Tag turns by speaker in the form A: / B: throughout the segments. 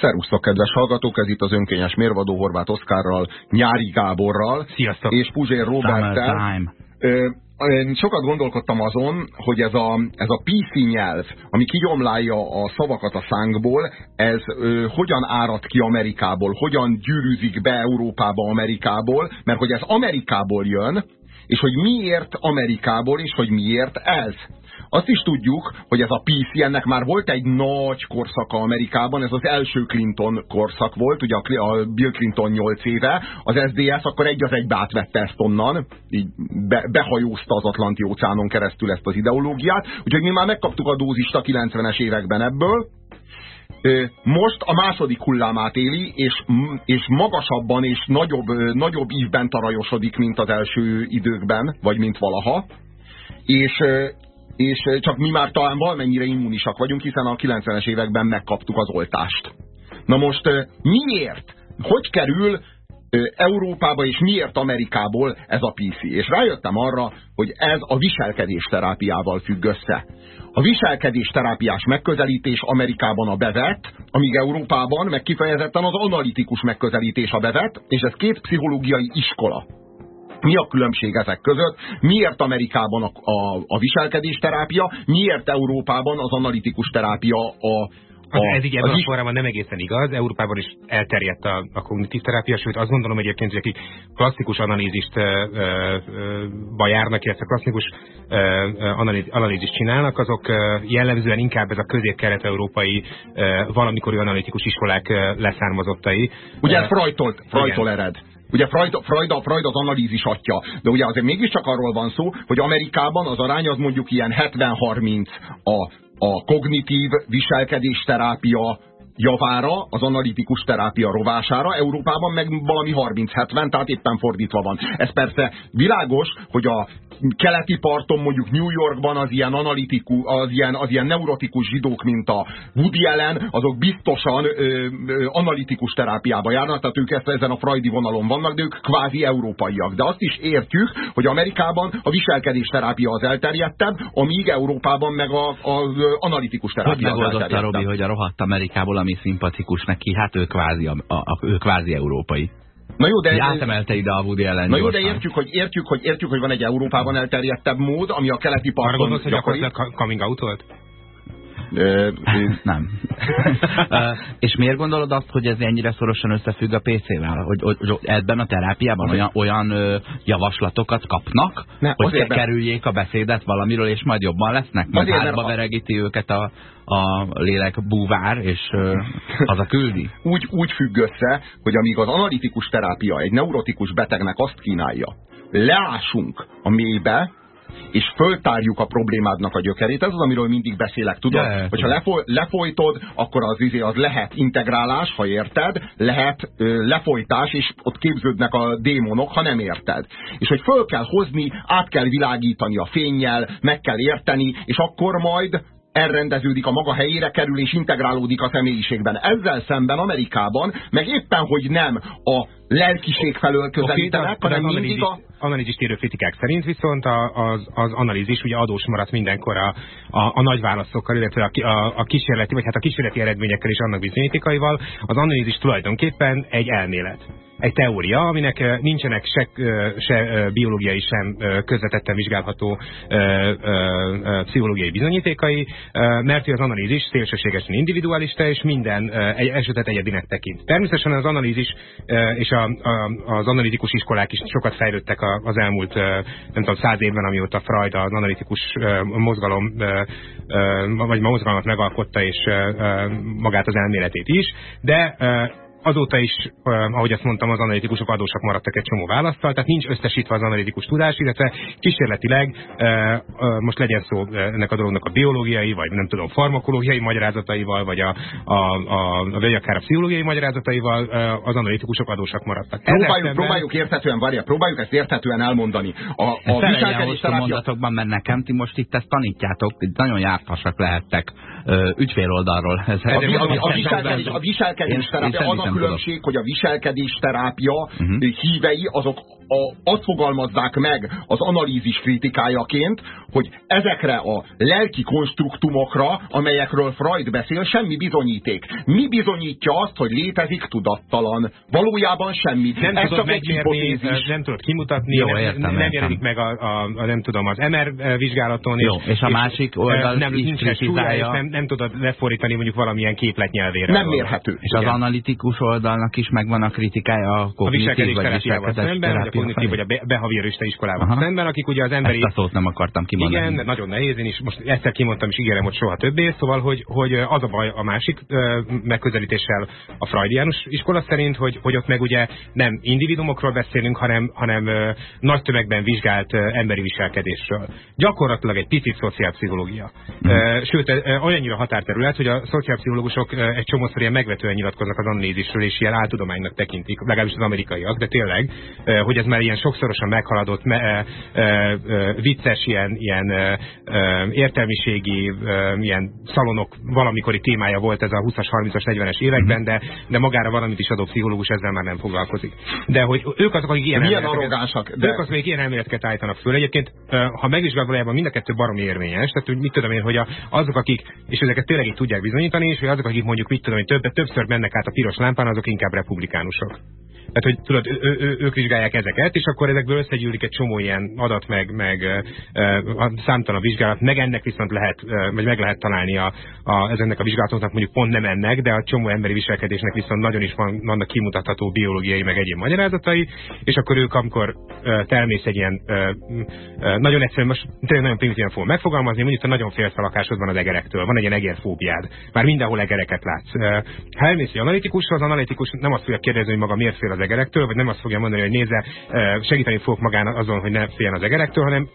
A: Szerusztok, kedves hallgatók, ez itt az önkényes mérvadó Horváth Oszkárral, Nyári Gáborral
B: Sziasztok.
A: és Puzsér Roberttel. Én sokat gondolkodtam azon, hogy ez a, ez a PC nyelv, ami kigyomlálja a szavakat a szánkból, ez ö, hogyan árad ki Amerikából, hogyan gyűrűzik be Európába Amerikából, mert hogy ez Amerikából jön, és hogy miért Amerikából, és hogy miért ez. Azt is tudjuk, hogy ez a PC, ennek már volt egy nagy korszaka Amerikában, ez az első Clinton korszak volt, ugye a Bill Clinton 8 éve, az SDS akkor egy az egybe átvette ezt onnan, így be, behajózta az Atlanti óceánon keresztül ezt az ideológiát, úgyhogy mi már megkaptuk a dózist a 90-es években ebből, most a második hullámát éli, és, és magasabban és nagyobb, nagyobb ívben tarajosodik, mint az első időkben, vagy mint valaha. És, és csak mi már talán valamennyire immunisak vagyunk, hiszen a 90-es években megkaptuk az oltást. Na most miért? Hogy kerül Európába és miért Amerikából ez a PC? És rájöttem arra, hogy ez a viselkedés terápiával függ össze. A viselkedés terápiás megközelítés Amerikában a bevett, amíg Európában meg kifejezetten az analitikus megközelítés a bevett, és ez két pszichológiai iskola. Mi a különbség ezek között? Miért Amerikában a, a, a viselkedésterápia, miért Európában az analitikus terápia a,
B: a, ez így ebben a formában nem egészen igaz. Európában is elterjedt a, a kognitív terápia, sőt azt gondolom egyébként, hogy akik klasszikus analízist uh, járnak, illetve klasszikus uh, analíz, analízist csinálnak, azok jellemzően inkább ez a közép-kelet-európai valamikori analitikus iskolák leszármazottai.
A: Ugye ez Freudtól, Freudtól ered. Ugye Freud, Freud, Freud az analízis atya, de ugye azért mégiscsak arról van szó, hogy Amerikában az arány az mondjuk ilyen 70-30 a, a kognitív viselkedésterápia javára, az analitikus terápia rovására, Európában meg valami 30-70, tehát éppen fordítva van. Ez persze világos, hogy a keleti parton, mondjuk New Yorkban az ilyen analitikus, az ilyen, az ilyen neurotikus zsidók, mint a Woody Allen, azok biztosan ö, ö, analitikus terápiába járnak, tehát ők ezt, ezen a freudi vonalon vannak, de ők kvázi európaiak. De azt is értjük, hogy Amerikában a viselkedés terápia az elterjedtebb, amíg Európában meg a, az analitikus terápia
C: hogy az elterjedtebb. Robi, hogy a rohadt Amerikából, ami szimpatikus neki, hát ő kvázi, a, a, a, ő kvázi európai.
A: Na jó, de...
C: Átemelte ide a Woody Allen
A: Na jó, de értjük hogy, értjük, hogy, értjük, hogy van egy Európában elterjedtebb mód, ami a keleti parton
B: gondolsz, hogy gyakorlatilag coming out volt?
C: Nem. és miért gondolod azt, hogy ez ennyire szorosan összefügg a PC-vel? Hogy, hogy, ebben a terápiában olyan, olyan javaslatokat kapnak, ne, hogy azért kerüljék a beszédet valamiről, és majd jobban lesznek? Majd hátba veregíti őket a, a lélek búvár, és az a küldi?
A: Úgy, úgy függ össze, hogy amíg az analitikus terápia egy neurotikus betegnek azt kínálja, leásunk a mélybe, és föltárjuk a problémádnak a gyökerét. Ez az, amiről mindig beszélek, tudod? Yeah, Hogyha lefoly, lefolytod, akkor az, izé, az lehet integrálás, ha érted, lehet ö, lefolytás, és ott képződnek a démonok, ha nem érted. És hogy föl kell hozni, át kell világítani a fényjel, meg kell érteni, és akkor majd elrendeződik a maga helyére kerül és integrálódik a személyiségben. Ezzel szemben Amerikában meg éppen, hogy nem a lelkiség felől közelítenek, okay, hanem mindig a...
B: Analízis kritikák szerint viszont az, az analízis ugye adós maradt mindenkor a, a, a nagy válaszokkal, illetve a, a, a kísérleti, vagy hát a kísérleti eredményekkel és annak bizonyítékaival. Az analízis tulajdonképpen egy elmélet egy teória, aminek nincsenek se, se biológiai, sem közvetetten vizsgálható pszichológiai bizonyítékai, mert az analízis szélsőségesen individualista, és minden esetet egyedinek tekint. Természetesen az analízis és a, a, az analitikus iskolák is sokat fejlődtek az elmúlt, nem tudom, száz évben, amióta Freud az analitikus mozgalom, vagy mozgalmat megalkotta, és magát az elméletét is, de azóta is, eh, ahogy azt mondtam, az analitikusok adósak maradtak egy csomó választal, tehát nincs összesítve az analitikus tudás, illetve kísérletileg eh, most legyen szó ennek a dolognak a biológiai, vagy nem tudom, farmakológiai magyarázataival, vagy a, a, a, vagy akár a pszichológiai magyarázataival eh, az analitikusok adósak maradtak.
A: Próbáljuk, szemben... próbáljuk érthetően, várja, próbáljuk ezt érthetően elmondani. A, a
C: viselkedés terápia... mondatokban, mert nekem ti most itt ezt tanítjátok, nagyon jártasak lehettek ügyfél oldalról.
A: Ez a, a, a, a viselkedés, a terápia, különbség, hogy a viselkedés terápia uh mhm. -huh. hívei azok a, azt fogalmazzák meg az analízis kritikájaként, hogy ezekre a lelki konstruktumokra, amelyekről Freud beszél, semmi bizonyíték. Mi bizonyítja azt, hogy létezik tudattalan? Valójában semmi.
B: Nem Ez tudod megmérni, nem tudod kimutatni, Jó, értem, nem, nem jelenik meg a, a, a, nem tudom, az MR vizsgálaton.
C: Jó, és, és a másik oldal
B: nem, is nincs súlya, és nem, nem tudod lefordítani mondjuk valamilyen képletnyelvére.
A: Nem mérhető.
C: És Igen. az analitikus oldalnak is megvan a kritikája a kognitív
B: a vagy szemben, vagy a kognitív vagy a behaviorista iskolával Aha. szemben, akik ugye az emberi...
C: Ezt a szót nem akartam kimondani.
B: Igen, nagyon nehéz, én is most egyszer kimondtam, és ígérem, hogy soha többé, szóval, hogy, hogy az a baj a másik megközelítéssel a freudiánus iskola szerint, hogy, hogy ott meg ugye nem individumokról beszélünk, hanem, hanem nagy tömegben vizsgált emberi viselkedésről. Gyakorlatilag egy picit szociálpszichológia. Mm. Sőt, olyannyira határterület, hogy a szociálpszichológusok egy csomószor ilyen megvetően nyilatkoznak az annézisről, és ilyen áltudománynak tekintik, legalábbis az amerikaiak, de tényleg, hogy ez már ilyen sokszorosan meghaladott, me, e, vicces, ilyen, ilyen értelmiségi, ilyen szalonok valamikori témája volt ez a 20-as, 30-as, 40-es években, mhm. de, de magára valamit is adó pszichológus ezzel már nem foglalkozik. De hogy ők azok, akik ilyen
A: Milyen arrogánsak.
B: De... Ők azok, akik ilyen elméleteket állítanak föl. Egyébként, ha megvizsgál valójában mind a kettő baromi érvényes, tehát hogy mit tudom én, hogy azok, akik, és ezeket tényleg így tudják bizonyítani, és hogy azok, akik mondjuk mit tudom, hogy több, többször mennek át a piros lámpán, azok inkább republikánusok. Tehát, hogy tudod, ő, ő, ők vizsgálják ezeket, és akkor ezekből összegyűlik egy csomó ilyen adat, meg, meg számtalan vizsgálat, meg ennek viszont lehet, vagy meg lehet találni a, a, ezeknek a vizsgálatoknak mondjuk pont nem ennek, de a csomó emberi viselkedésnek viszont nagyon is van, vannak kimutatható biológiai, meg egyéb magyarázatai, és akkor ők, amikor termész egy ilyen, nagyon egyszerűen, most tényleg nagyon primitíven fogom megfogalmazni, mondjuk, hogy nagyon félsz a lakásodban az egerektől, van egy ilyen egerfóbiád, már mindenhol egereket látsz. Ha elmész egy analitikusra, az analitikus nem azt fogja kérdezni, hogy maga miért fél az egerektől, vagy nem azt fogja mondani, hogy nézze, segíteni fogok magának azon, hogy ne féljen az egerektől, hanem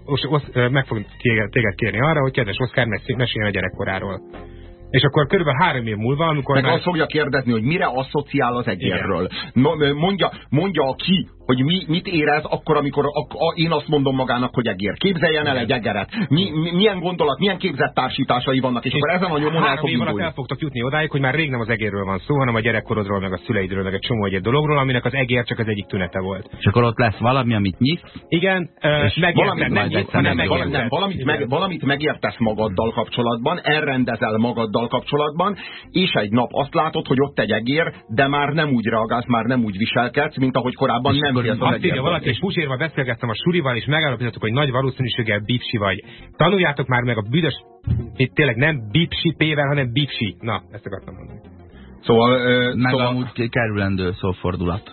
B: meg fog téged kérni arra, hogy kedves Oszkár, meséljen a gyerekkoráról. És akkor körülbelül három év múlva, amikor...
A: Meg már... azt fogja kérdezni, hogy mire asszociál az egérről. Mondja, mondja ki, hogy mi, mit érez akkor, amikor a, a, én azt mondom magának, hogy egér. Képzeljen el egy egeret. Mi, mi, milyen gondolat, milyen képzett társításai vannak, és, és akkor ezen a nyomon el fog
B: indulni. el fogtok jutni odáig, hogy már rég nem az egérről van szó, hanem a gyerekkorodról, meg a szüleidről, meg egy csomó egyéb dologról, aminek az egér csak az egyik tünete volt.
C: És akkor ott lesz valami, amit nyisz?
B: Igen,
A: nem, hanem nem, valamit, meg, valamit megértesz magaddal kapcsolatban, elrendezel magaddal kapcsolatban, és egy nap azt látod, hogy ott egy egér, de már nem úgy reagálsz, már nem úgy viselkedsz, mint ahogy korábban nem
B: akkor azt írja valaki, és pusérva beszélgettem a surival, és megállapítottuk, hogy nagy valószínűséggel bipsi vagy. Tanuljátok már meg a büdös, itt tényleg nem bipsi P-vel, hanem bipsi. Na, ezt akartam mondani.
C: Szóval, uh, meg szóval... amúgy kerülendő szófordulat.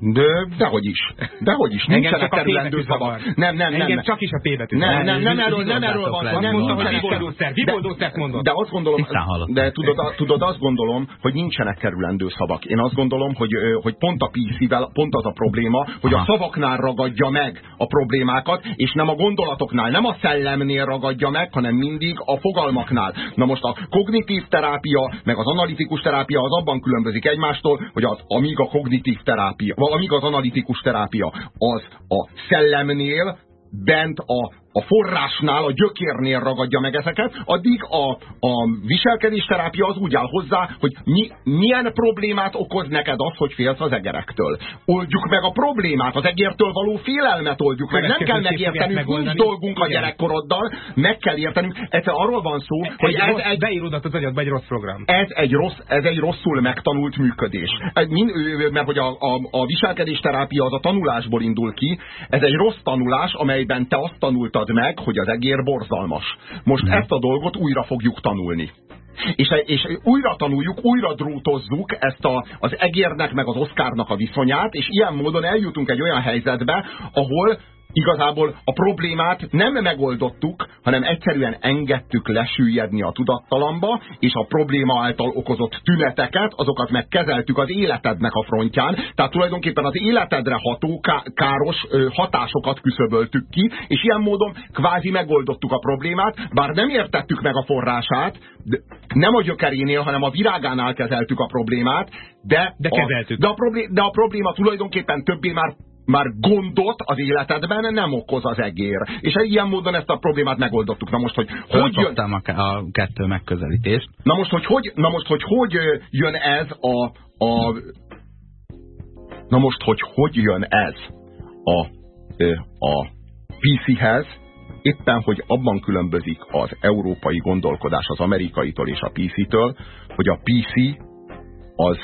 A: De, dehogy is. Dehogy is. Nincsenek kerülendő szavak.
B: Nem, nem, nem. Engem csak is a P betű.
A: Nem, nem, nem, erről, nem erről van szó. Nem
B: mondta, hogy viboldószer. Viboldószert mondott.
A: De azt gondolom, de tudod, tudod, azt gondolom, hogy nincsenek kerülendő szavak. Én azt gondolom, hogy, hogy pont a PC-vel pont az a probléma, hogy a szavaknál ragadja meg a problémákat, és nem a gondolatoknál, nem a szellemnél ragadja meg, hanem mindig a fogalmaknál. Na most a kognitív terápia, meg az analitikus terápia az abban különbözik egymástól, hogy az, amíg a kognitív terápia, amíg az analitikus terápia. Az a szellemnél bent a a forrásnál, a gyökérnél ragadja meg ezeket, addig a, a viselkedésterápia az úgy áll hozzá, hogy mi, milyen problémát okoz neked az, hogy félsz az egerektől. Oldjuk meg a problémát, az egértől való félelmet oldjuk meg. Nem kell megértenünk, nincs dolgunk a gyerekkoroddal, meg kell értenünk. Ez arról van szó, egy hogy ez
B: egy... Beíródott az agyadba egy rossz program.
A: Ez egy, rossz, ez egy rosszul megtanult működés. Mert hogy a, a, a viselkedésterápia az a tanulásból indul ki, ez egy rossz tanulás, amelyben te azt tanultad, tanultad meg, hogy az egér borzalmas. Most ezt a dolgot újra fogjuk tanulni. És, és újra tanuljuk, újra drótozzuk ezt a, az egérnek meg az oszkárnak a viszonyát, és ilyen módon eljutunk egy olyan helyzetbe, ahol igazából a problémát nem megoldottuk, hanem egyszerűen engedtük lesüllyedni a tudattalamba, és a probléma által okozott tüneteket, azokat megkezeltük az életednek a frontján, tehát tulajdonképpen az életedre ható káros hatásokat küszöböltük ki, és ilyen módon kvázi megoldottuk a problémát, bár nem értettük meg a forrását, nem a gyökerénél, hanem a virágánál kezeltük a problémát, de,
B: de, kezeltük.
A: A, de, a, probléma, de a probléma tulajdonképpen többé már már gondot az életedben nem okoz az egér. És ilyen módon ezt a problémát megoldottuk. Na most, hogy hogy
C: jön... a, a kettő megközelítést.
A: Na most, hogy hogy, na most, hogy, hogy jön ez a, a Na most, hogy hogy jön ez a, a PC-hez, éppen, hogy abban különbözik az európai gondolkodás az amerikaitól és a PC-től, hogy a PC az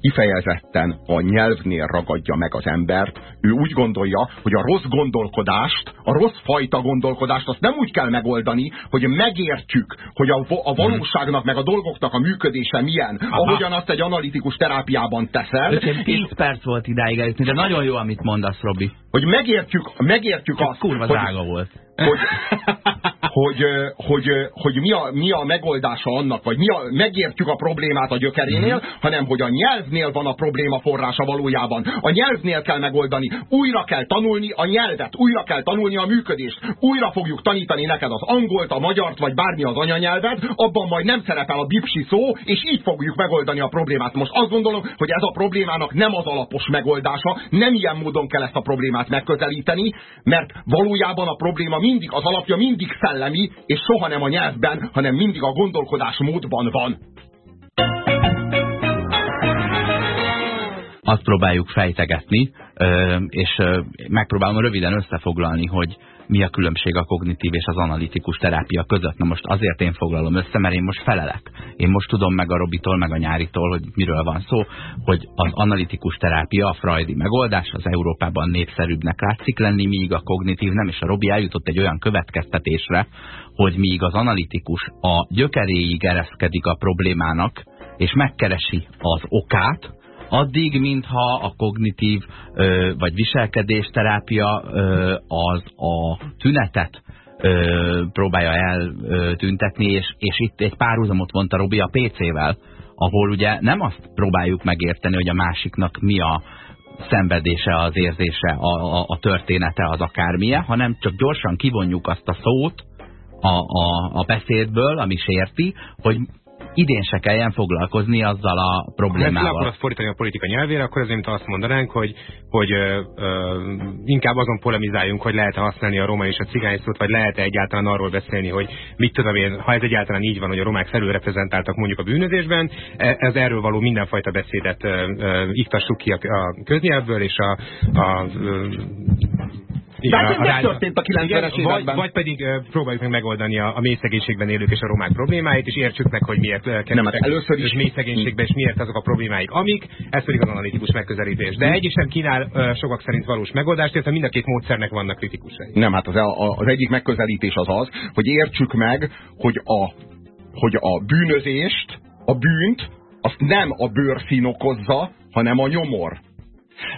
A: kifejezetten a nyelvnél ragadja meg az embert. Ő úgy gondolja, hogy a rossz gondolkodást, a rossz fajta gondolkodást azt nem úgy kell megoldani, hogy megértjük, hogy a, a valóságnak meg a dolgoknak a működése milyen, Aha. ahogyan azt egy analitikus terápiában teszel.
C: 10 perc volt idáig eljutni, de nagyon jó, amit mondasz, Robi.
A: Hogy megértjük, megértjük
C: azt, kurva hogy, drága volt.
A: Hogy, hogy, hogy, hogy mi, a, mi a megoldása annak, vagy mi a, megértjük a problémát a gyökerénél, mm. hanem hogy a nyelvnél van a probléma forrása valójában. A nyelvnél kell megoldani. Újra kell tanulni a nyelvet, újra kell tanulni a működést. Újra fogjuk tanítani neked az angolt, a magyart, vagy bármi az anyanyelved, abban majd nem szerepel a bipsi szó, és így fogjuk megoldani a problémát. Most azt gondolom, hogy ez a problémának nem az alapos megoldása, nem ilyen módon kell ezt a problémát megközelíteni, mert valójában a probléma mindig, az alapja mindig szellem szellemi, és soha nem a nyelvben, hanem mindig a gondolkodásmódban van.
C: Azt próbáljuk fejtegetni, és megpróbálom röviden összefoglalni, hogy mi a különbség a kognitív és az analitikus terápia között. Na most azért én foglalom össze, mert én most felelek. Én most tudom meg a Robitól, meg a Nyáritól, hogy miről van szó, hogy az analitikus terápia, a freudi megoldás az Európában népszerűbbnek látszik lenni, míg a kognitív nem, és a Robi eljutott egy olyan következtetésre, hogy míg az analitikus a gyökeréig ereszkedik a problémának, és megkeresi az okát, addig, mintha a kognitív ö, vagy viselkedésterápia ö, az a tünetet ö, próbálja eltüntetni, és, és itt egy párhuzamot mondta Robi a PC-vel, ahol ugye nem azt próbáljuk megérteni, hogy a másiknak mi a szenvedése, az érzése, a, a, a története, az akármilyen, hanem csak gyorsan kivonjuk azt a szót a, a, a beszédből, ami sérti, hogy idén se kelljen foglalkozni azzal a problémával. Ha
B: akarod fordítani a politika nyelvére, akkor ezért azt mondanánk, hogy, hogy ö, ö, inkább azon polemizáljunk, hogy lehet -e használni a roma és a cigány szót, vagy lehet-e egyáltalán arról beszélni, hogy mit tudom én, ha ez egyáltalán így van, hogy a romák felülreprezentáltak mondjuk a bűnözésben, e, ez erről való mindenfajta beszédet ö, ö, iktassuk ki a, a köznyelvből, és a, a ö,
A: igen, Tehát történt a 90-es
B: években. Vagy, vagy pedig próbáljuk meg megoldani a, a mély szegénységben élők és a romák problémáit, és értsük meg, hogy miért uh, kerültek hát először is mély szegénységben, és miért azok a problémáik, amik, ez pedig az analitikus megközelítés. De egy sem kínál sokak szerint valós megoldást, illetve mind a két módszernek vannak kritikusai.
A: Nem, hát az, egyik megközelítés az az, hogy értsük meg, hogy a, hogy a bűnözést, a bűnt, azt nem a bőrszín okozza, hanem a nyomor.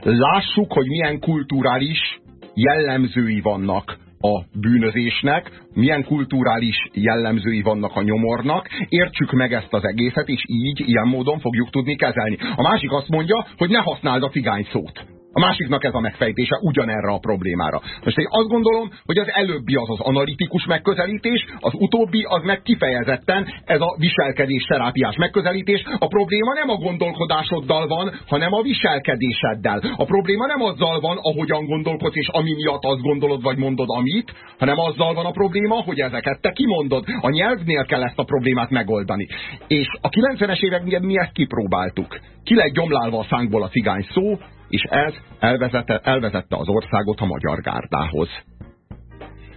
A: Lássuk, hogy milyen kulturális jellemzői vannak a bűnözésnek, milyen kulturális jellemzői vannak a nyomornak, értsük meg ezt az egészet, és így, ilyen módon fogjuk tudni kezelni. A másik azt mondja, hogy ne használd a cigány szót. A másiknak ez a megfejtése ugyanerre a problémára. Most én azt gondolom, hogy az előbbi az az analitikus megközelítés, az utóbbi az meg kifejezetten ez a viselkedés terápiás megközelítés. A probléma nem a gondolkodásoddal van, hanem a viselkedéseddel. A probléma nem azzal van, ahogyan gondolkodsz, és ami miatt azt gondolod, vagy mondod amit, hanem azzal van a probléma, hogy ezeket te kimondod. A nyelvnél kell ezt a problémát megoldani. És a 90-es években mi ezt kipróbáltuk. Ki lett gyomlálva a szánkból a cigány szó, és ez elvezette, elvezette az országot a magyar gárdához.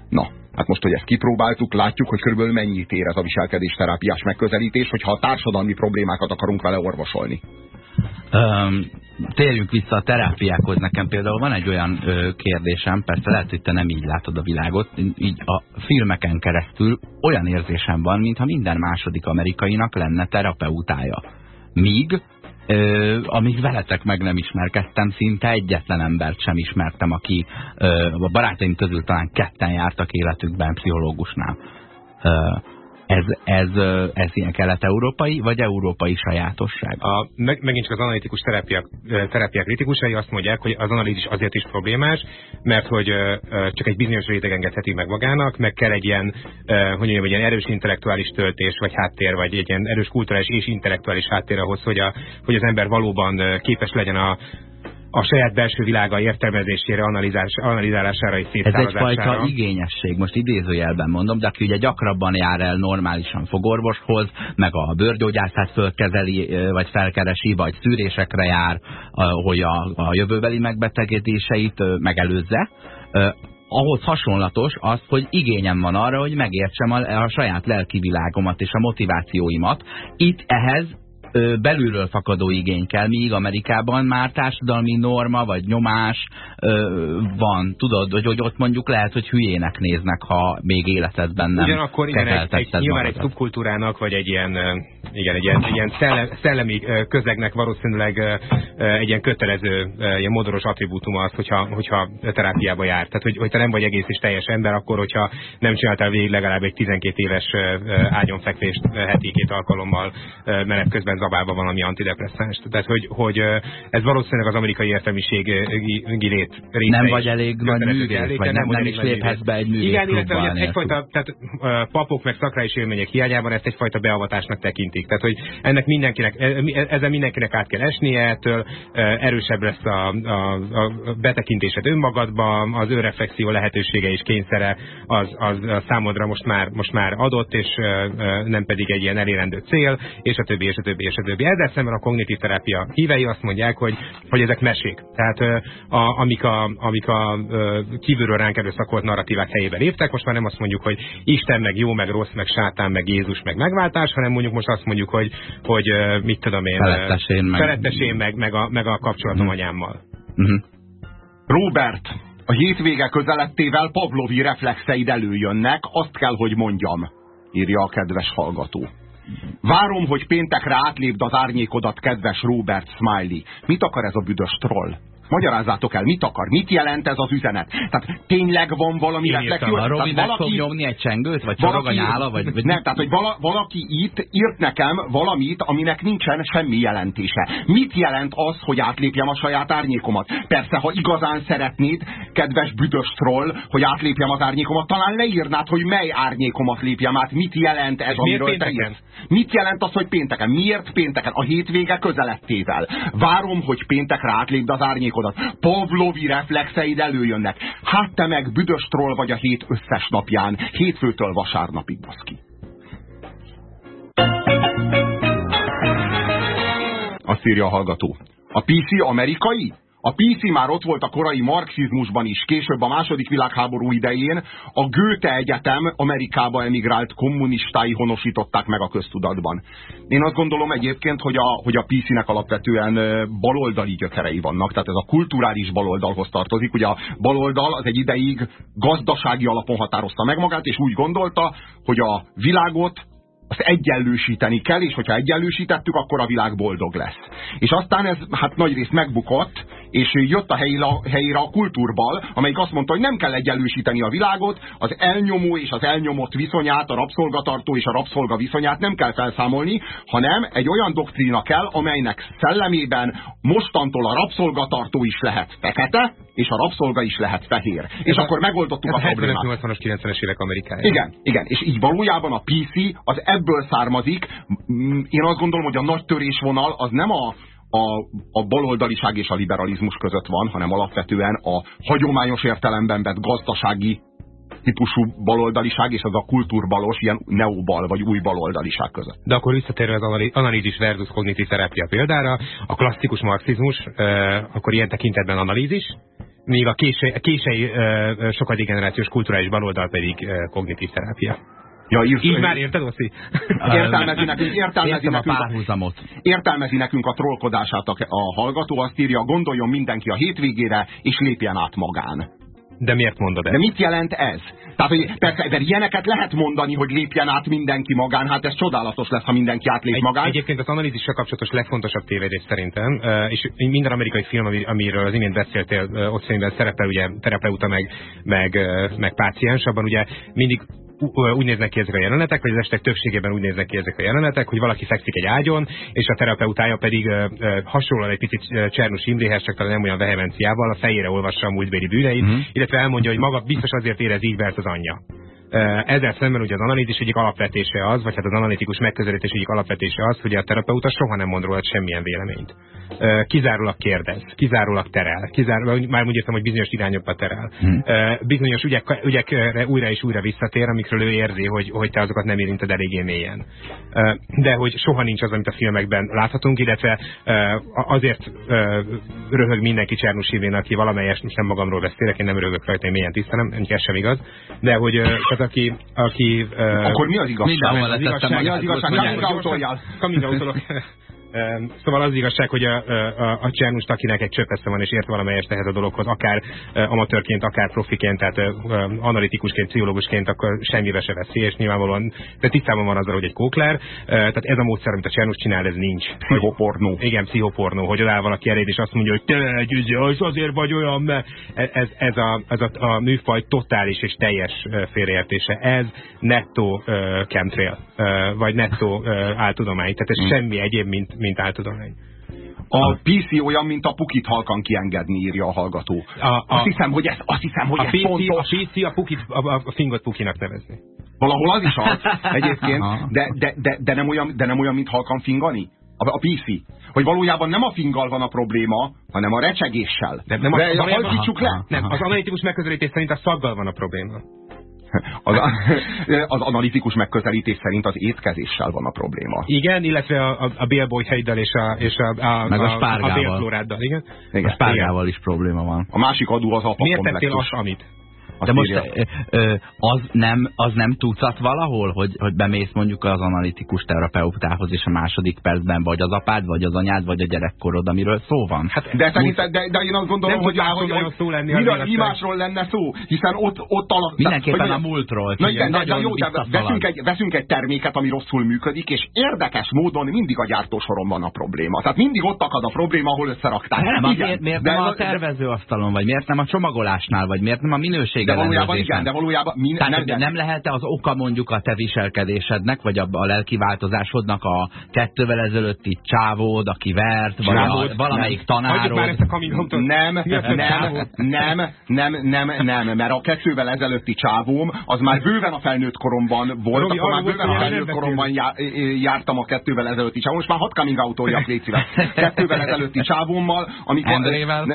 A: Na, hát most, hogy ezt kipróbáltuk, látjuk, hogy körülbelül mennyit ér ez a viselkedésterápiás megközelítés, hogyha a társadalmi problémákat akarunk vele orvosolni.
C: Um, térjünk vissza a terápiákhoz. Nekem például van egy olyan ö, kérdésem, persze lehet, hogy te nem így látod a világot, így a filmeken keresztül olyan érzésem van, mintha minden második amerikainak lenne terapeutája. Míg Ö, amíg veletek meg nem ismerkedtem, szinte egyetlen embert sem ismertem, aki ö, a barátaim közül talán ketten jártak életükben pszichológusnál. Ö, ez, ez, ez ilyen kelet-európai, vagy európai sajátosság?
B: A, meg, megint csak az analitikus terápiák, terápiák kritikusai azt mondják, hogy az analízis azért is problémás, mert hogy csak egy bizonyos réteg engedheti meg magának, meg kell egy ilyen, hogy mondjam, egy ilyen erős intellektuális töltés, vagy háttér, vagy egy ilyen erős kulturális és intellektuális háttér ahhoz, hogy, a, hogy az ember valóban képes legyen a, a saját belső világa értelmezésére, analizás, analizálására és
C: szétszállazására. Ez egyfajta igényesség, most idézőjelben mondom, de aki ugye gyakrabban jár el normálisan fogorvoshoz, meg a bőrgyógyászát fölkezeli, vagy felkeresi, vagy szűrésekre jár, hogy a, a jövőbeli megbetegedéseit megelőzze, ahhoz hasonlatos az, hogy igényem van arra, hogy megértsem a, a saját lelki világomat és a motivációimat. Itt ehhez belülről fakadó igény kell, míg Amerikában már társadalmi norma vagy nyomás van. Tudod, hogy, hogy ott mondjuk lehet, hogy hülyének néznek, ha még életedben nem
B: Ugyanakkor igen, egy, egy, nyilván egy szubkultúrának, vagy egy ilyen, igen, egy ilyen, ilyen szellemi közegnek valószínűleg egy ilyen kötelező, ilyen modoros attribútum az, hogyha, hogyha terápiába jár. Tehát, hogy, hogy te nem vagy egész és teljes ember, akkor, hogyha nem csináltál végig legalább egy 12 éves ágyonfekvést heti két alkalommal menet közben zabálva valami antidepresszáns. Tehát, hogy, hogy ez valószínűleg az amerikai értelmiség lét
C: része Nem vagy elég nagy művész, vagy nem, nem, nem is léphetsz be egy művész
B: Igen, illetve hogy egyfajta, tehát papok meg szakrális élmények hiányában ezt egyfajta beavatásnak tekintik. Tehát, hogy ennek mindenkinek, e, e, ezen mindenkinek át kell esnie, ettől erősebb lesz a, a, a betekintésed önmagadba, az önreflexió lehetősége és kényszere az, az számodra most már, most már adott, és nem pedig egy ilyen elérendő cél, és a többi, és a többi, és a többi. Ezzel szemben a kognitív terápia hívei azt mondják, hogy, hogy ezek mesék. Tehát a, amik a, amik a kívülről ránk erőszakolt narratívák helyébe léptek, most már nem azt mondjuk, hogy Isten, meg jó, meg rossz, meg sátán, meg Jézus, meg megváltás, hanem mondjuk most azt mondjuk, hogy, hogy mit tudom én,
C: felettesén, meg,
B: felettesén, meg, meg, a, meg a kapcsolatom. -huh. anyámmal.
A: Mhm. -huh. Robert, a hétvége közelettével Pavlovi reflexeid előjönnek, azt kell, hogy mondjam, írja a kedves hallgató. Várom, hogy péntekre átlépd az árnyékodat, kedves Robert Smiley. Mit akar ez a büdös troll? Magyarázzátok el, mit akar, mit jelent ez az üzenet? Tehát tényleg van valami
C: reflexió? A Robi valaki... nyomni egy csengőt, vagy csorog a nyála, vagy, vagy...
A: Nem, tehát hogy vala, valaki itt írt nekem valamit, aminek nincsen semmi jelentése. Mit jelent az, hogy átlépjem a saját árnyékomat? Persze, ha igazán szeretnéd, kedves büdös troll, hogy átlépjem az árnyékomat, talán leírnád, hogy mely árnyékomat lépjem át, mit jelent ez, amiről te írsz. Mit jelent az, hogy pénteken? Miért pénteken? A hétvége közelettével. Várom, hogy péntekre átlépd az árnyékomat árnyékodat. Pavlovi reflexeid előjönnek. Hát te meg büdös troll vagy a hét összes napján. Hétfőtől vasárnapig, baszki. Azt írja a hallgató. A PC amerikai? A PC már ott volt a korai marxizmusban is, később a második világháború idején a Goethe Egyetem Amerikába emigrált kommunistái honosították meg a köztudatban. Én azt gondolom egyébként, hogy a, hogy a PC-nek alapvetően baloldali gyökerei vannak, tehát ez a kulturális baloldalhoz tartozik. Ugye a baloldal az egy ideig gazdasági alapon határozta meg magát, és úgy gondolta, hogy a világot azt egyenlősíteni kell, és hogyha egyenlősítettük, akkor a világ boldog lesz. És aztán ez hát nagyrészt megbukott, és jött a helyére, helyére a kultúrbal, amelyik azt mondta, hogy nem kell egyenlősíteni a világot, az elnyomó és az elnyomott viszonyát, a rabszolgatartó és a rabszolga viszonyát nem kell felszámolni, hanem egy olyan doktrína kell, amelynek szellemében mostantól a rabszolgatartó is lehet fekete, és a rabszolga is lehet fehér. Ez és a, akkor megoldottuk a, problémát.
B: 80-as, 90-es évek Amerikája.
A: Igen, igen, és így valójában a PC az ebből származik. Én azt gondolom, hogy a nagy törésvonal az nem a a, a baloldaliság és a liberalizmus között van, hanem alapvetően a hagyományos értelemben vett gazdasági típusú baloldaliság és az a kultúrbalos, ilyen neobal vagy új baloldaliság között.
B: De akkor visszatérve az analízis versus kognitív terápia példára, a klasszikus marxizmus, akkor ilyen tekintetben analízis, míg a a kései sokadik generációs kulturális baloldal pedig kognitív terápia. Ja, írsz, Így már érted, Oszi?
A: Értelmezi nekünk, értelmezi nekünk, a, értelmezi nekünk a trollkodását a, a hallgató, azt írja, gondoljon mindenki a hétvégére, és lépjen át magán.
B: De miért mondod ezt?
A: De mit jelent ez? Tehát, hogy persze, de ilyeneket lehet mondani, hogy lépjen át mindenki magán, hát ez csodálatos lesz, ha mindenki átlép Egy, magán.
B: Egyébként az analízissel kapcsolatos legfontosabb tévedés szerintem, és minden amerikai film, amiről az imént beszéltél, ott szerintem szerepel ugye terapeuta meg, meg, meg páciens, abban ugye mindig úgy néznek ki ezek a jelenetek, vagy az estek többségében úgy néznek ki ezek a jelenetek, hogy valaki fekszik egy ágyon, és a terapeutája pedig hasonlóan egy picit Csernus Imréhez, csak talán nem olyan vehemenciával, a fejére olvassa a múltbéli bűneit, mhm. -huh. illetve elmondja, hogy maga biztos azért érez így, mert az anyja. Ezzel szemben ugye az analízis egyik alapvetése az, vagy hát az analitikus megközelítés egyik alapvetése az, hogy a terapeuta soha nem mond róla semmilyen véleményt. kizárólag kérdez, kizárólag terel, kizárólag, már úgy értem, hogy bizonyos irányokba terel. Hmm. Bizonyos ügyek, ügyekre újra és újra visszatér, amikről ő érzi, hogy, hogy te azokat nem érinted eléggé mélyen. De hogy soha nincs az, amit a filmekben láthatunk, illetve azért röhög mindenki Csernusivén, aki valamelyes, most nem magamról beszélek, én nem röhögök rajta, én mélyen tisztelem, ez sem igaz, de hogy tehát aki, aki
A: akkor mi az igazság?
C: Mi az igazság?
A: Mi az igazság?
B: Coming out Szóval az igazság, hogy a, a, a Csernust, akinek egy csöpesze van és ért valamelyest ehhez a dologhoz, akár amatőrként, akár profiként, tehát analitikusként, pszichológusként, akkor semmibe se veszi, és nyilvánvalóan de tisztában van azzal, hogy egy kókler. Tehát ez a módszer, amit a Csernus csinál, ez nincs.
A: Pszichopornó.
B: Igen, pszichopornó, hogy odáll valaki eléd, és azt mondja, hogy te egy az azért vagy olyan, mert ez, ez, a, ez a, a műfaj totális és teljes félreértése. Ez nettó uh, chemtrail, uh, vagy nettó uh, áltudomány. Tehát ez hmm. semmi egyéb, mint, mint áltudomány.
A: A PC olyan, mint a pukit halkan kiengedni, írja a hallgató. A, a, azt hiszem, hogy ez, azt hiszem, hogy
B: a
A: ez
B: PC,
A: fontos.
B: A PC a, pukit, a, a fingot pukinak nevezni.
A: Valahol az is az, egyébként, de, de, de, de, nem olyan, de nem olyan, mint halkan fingani? A, a PC. Hogy valójában nem a finggal van a probléma, hanem a recsegéssel.
B: De, nem de, a, halkítsuk le. Nem, az analitikus megközelítés szerint a szaggal van a probléma.
A: Az, az analitikus megközelítés szerint az étkezéssel van a probléma.
B: Igen, illetve a, a, a bélbolyhegydel és a, és a, a,
C: Meg a,
B: a, a bélfloráddal, igen?
C: igen. A spárgával is probléma van.
A: A másik adó az apa
B: Miért tettél amit?
C: De most ö, az, nem, az nem tucat valahol, hogy, hogy bemész mondjuk az analitikus terapeutához, és a második percben vagy az apád, vagy az anyád, vagy a gyerekkorod, amiről szó van.
A: Hát, de, szerinted, de, de én azt gondolom, hogy, hogy, hogy szó lenni mi, másról lenne szó, hiszen ott, ott alap...
C: Mindenképpen a múltról.
A: Na igen, de, de jó, de veszünk egy, veszünk egy terméket, ami rosszul működik, és érdekes módon mindig a gyártósoron van a probléma. Tehát mindig ott akad a probléma, ahol összerakták.
C: Nem, igen, miért, miért de nem a tervezőasztalon, vagy miért nem a csomagolásnál, vagy miért nem a minőség
A: de valójában igen, de valójában
C: min, Tehát, nem, nem lehet -e az oka mondjuk a te viselkedésednek, vagy a, a lelki változásodnak a kettővel ezelőtti csávód, aki vert, vagy a, valamelyik nem. tanárod.
A: Már ezt a nem, nem, nem, nem, nem, nem, mert a kettővel ezelőtti csávóm, az már bőven a felnőtt koromban volt, Robi, akkor már bőven a felnőtt koromban jártam a kettővel ezelőtti csávóm. Most már hat coming out légy szíves. Kettővel ezelőtti csávómmal, amikor...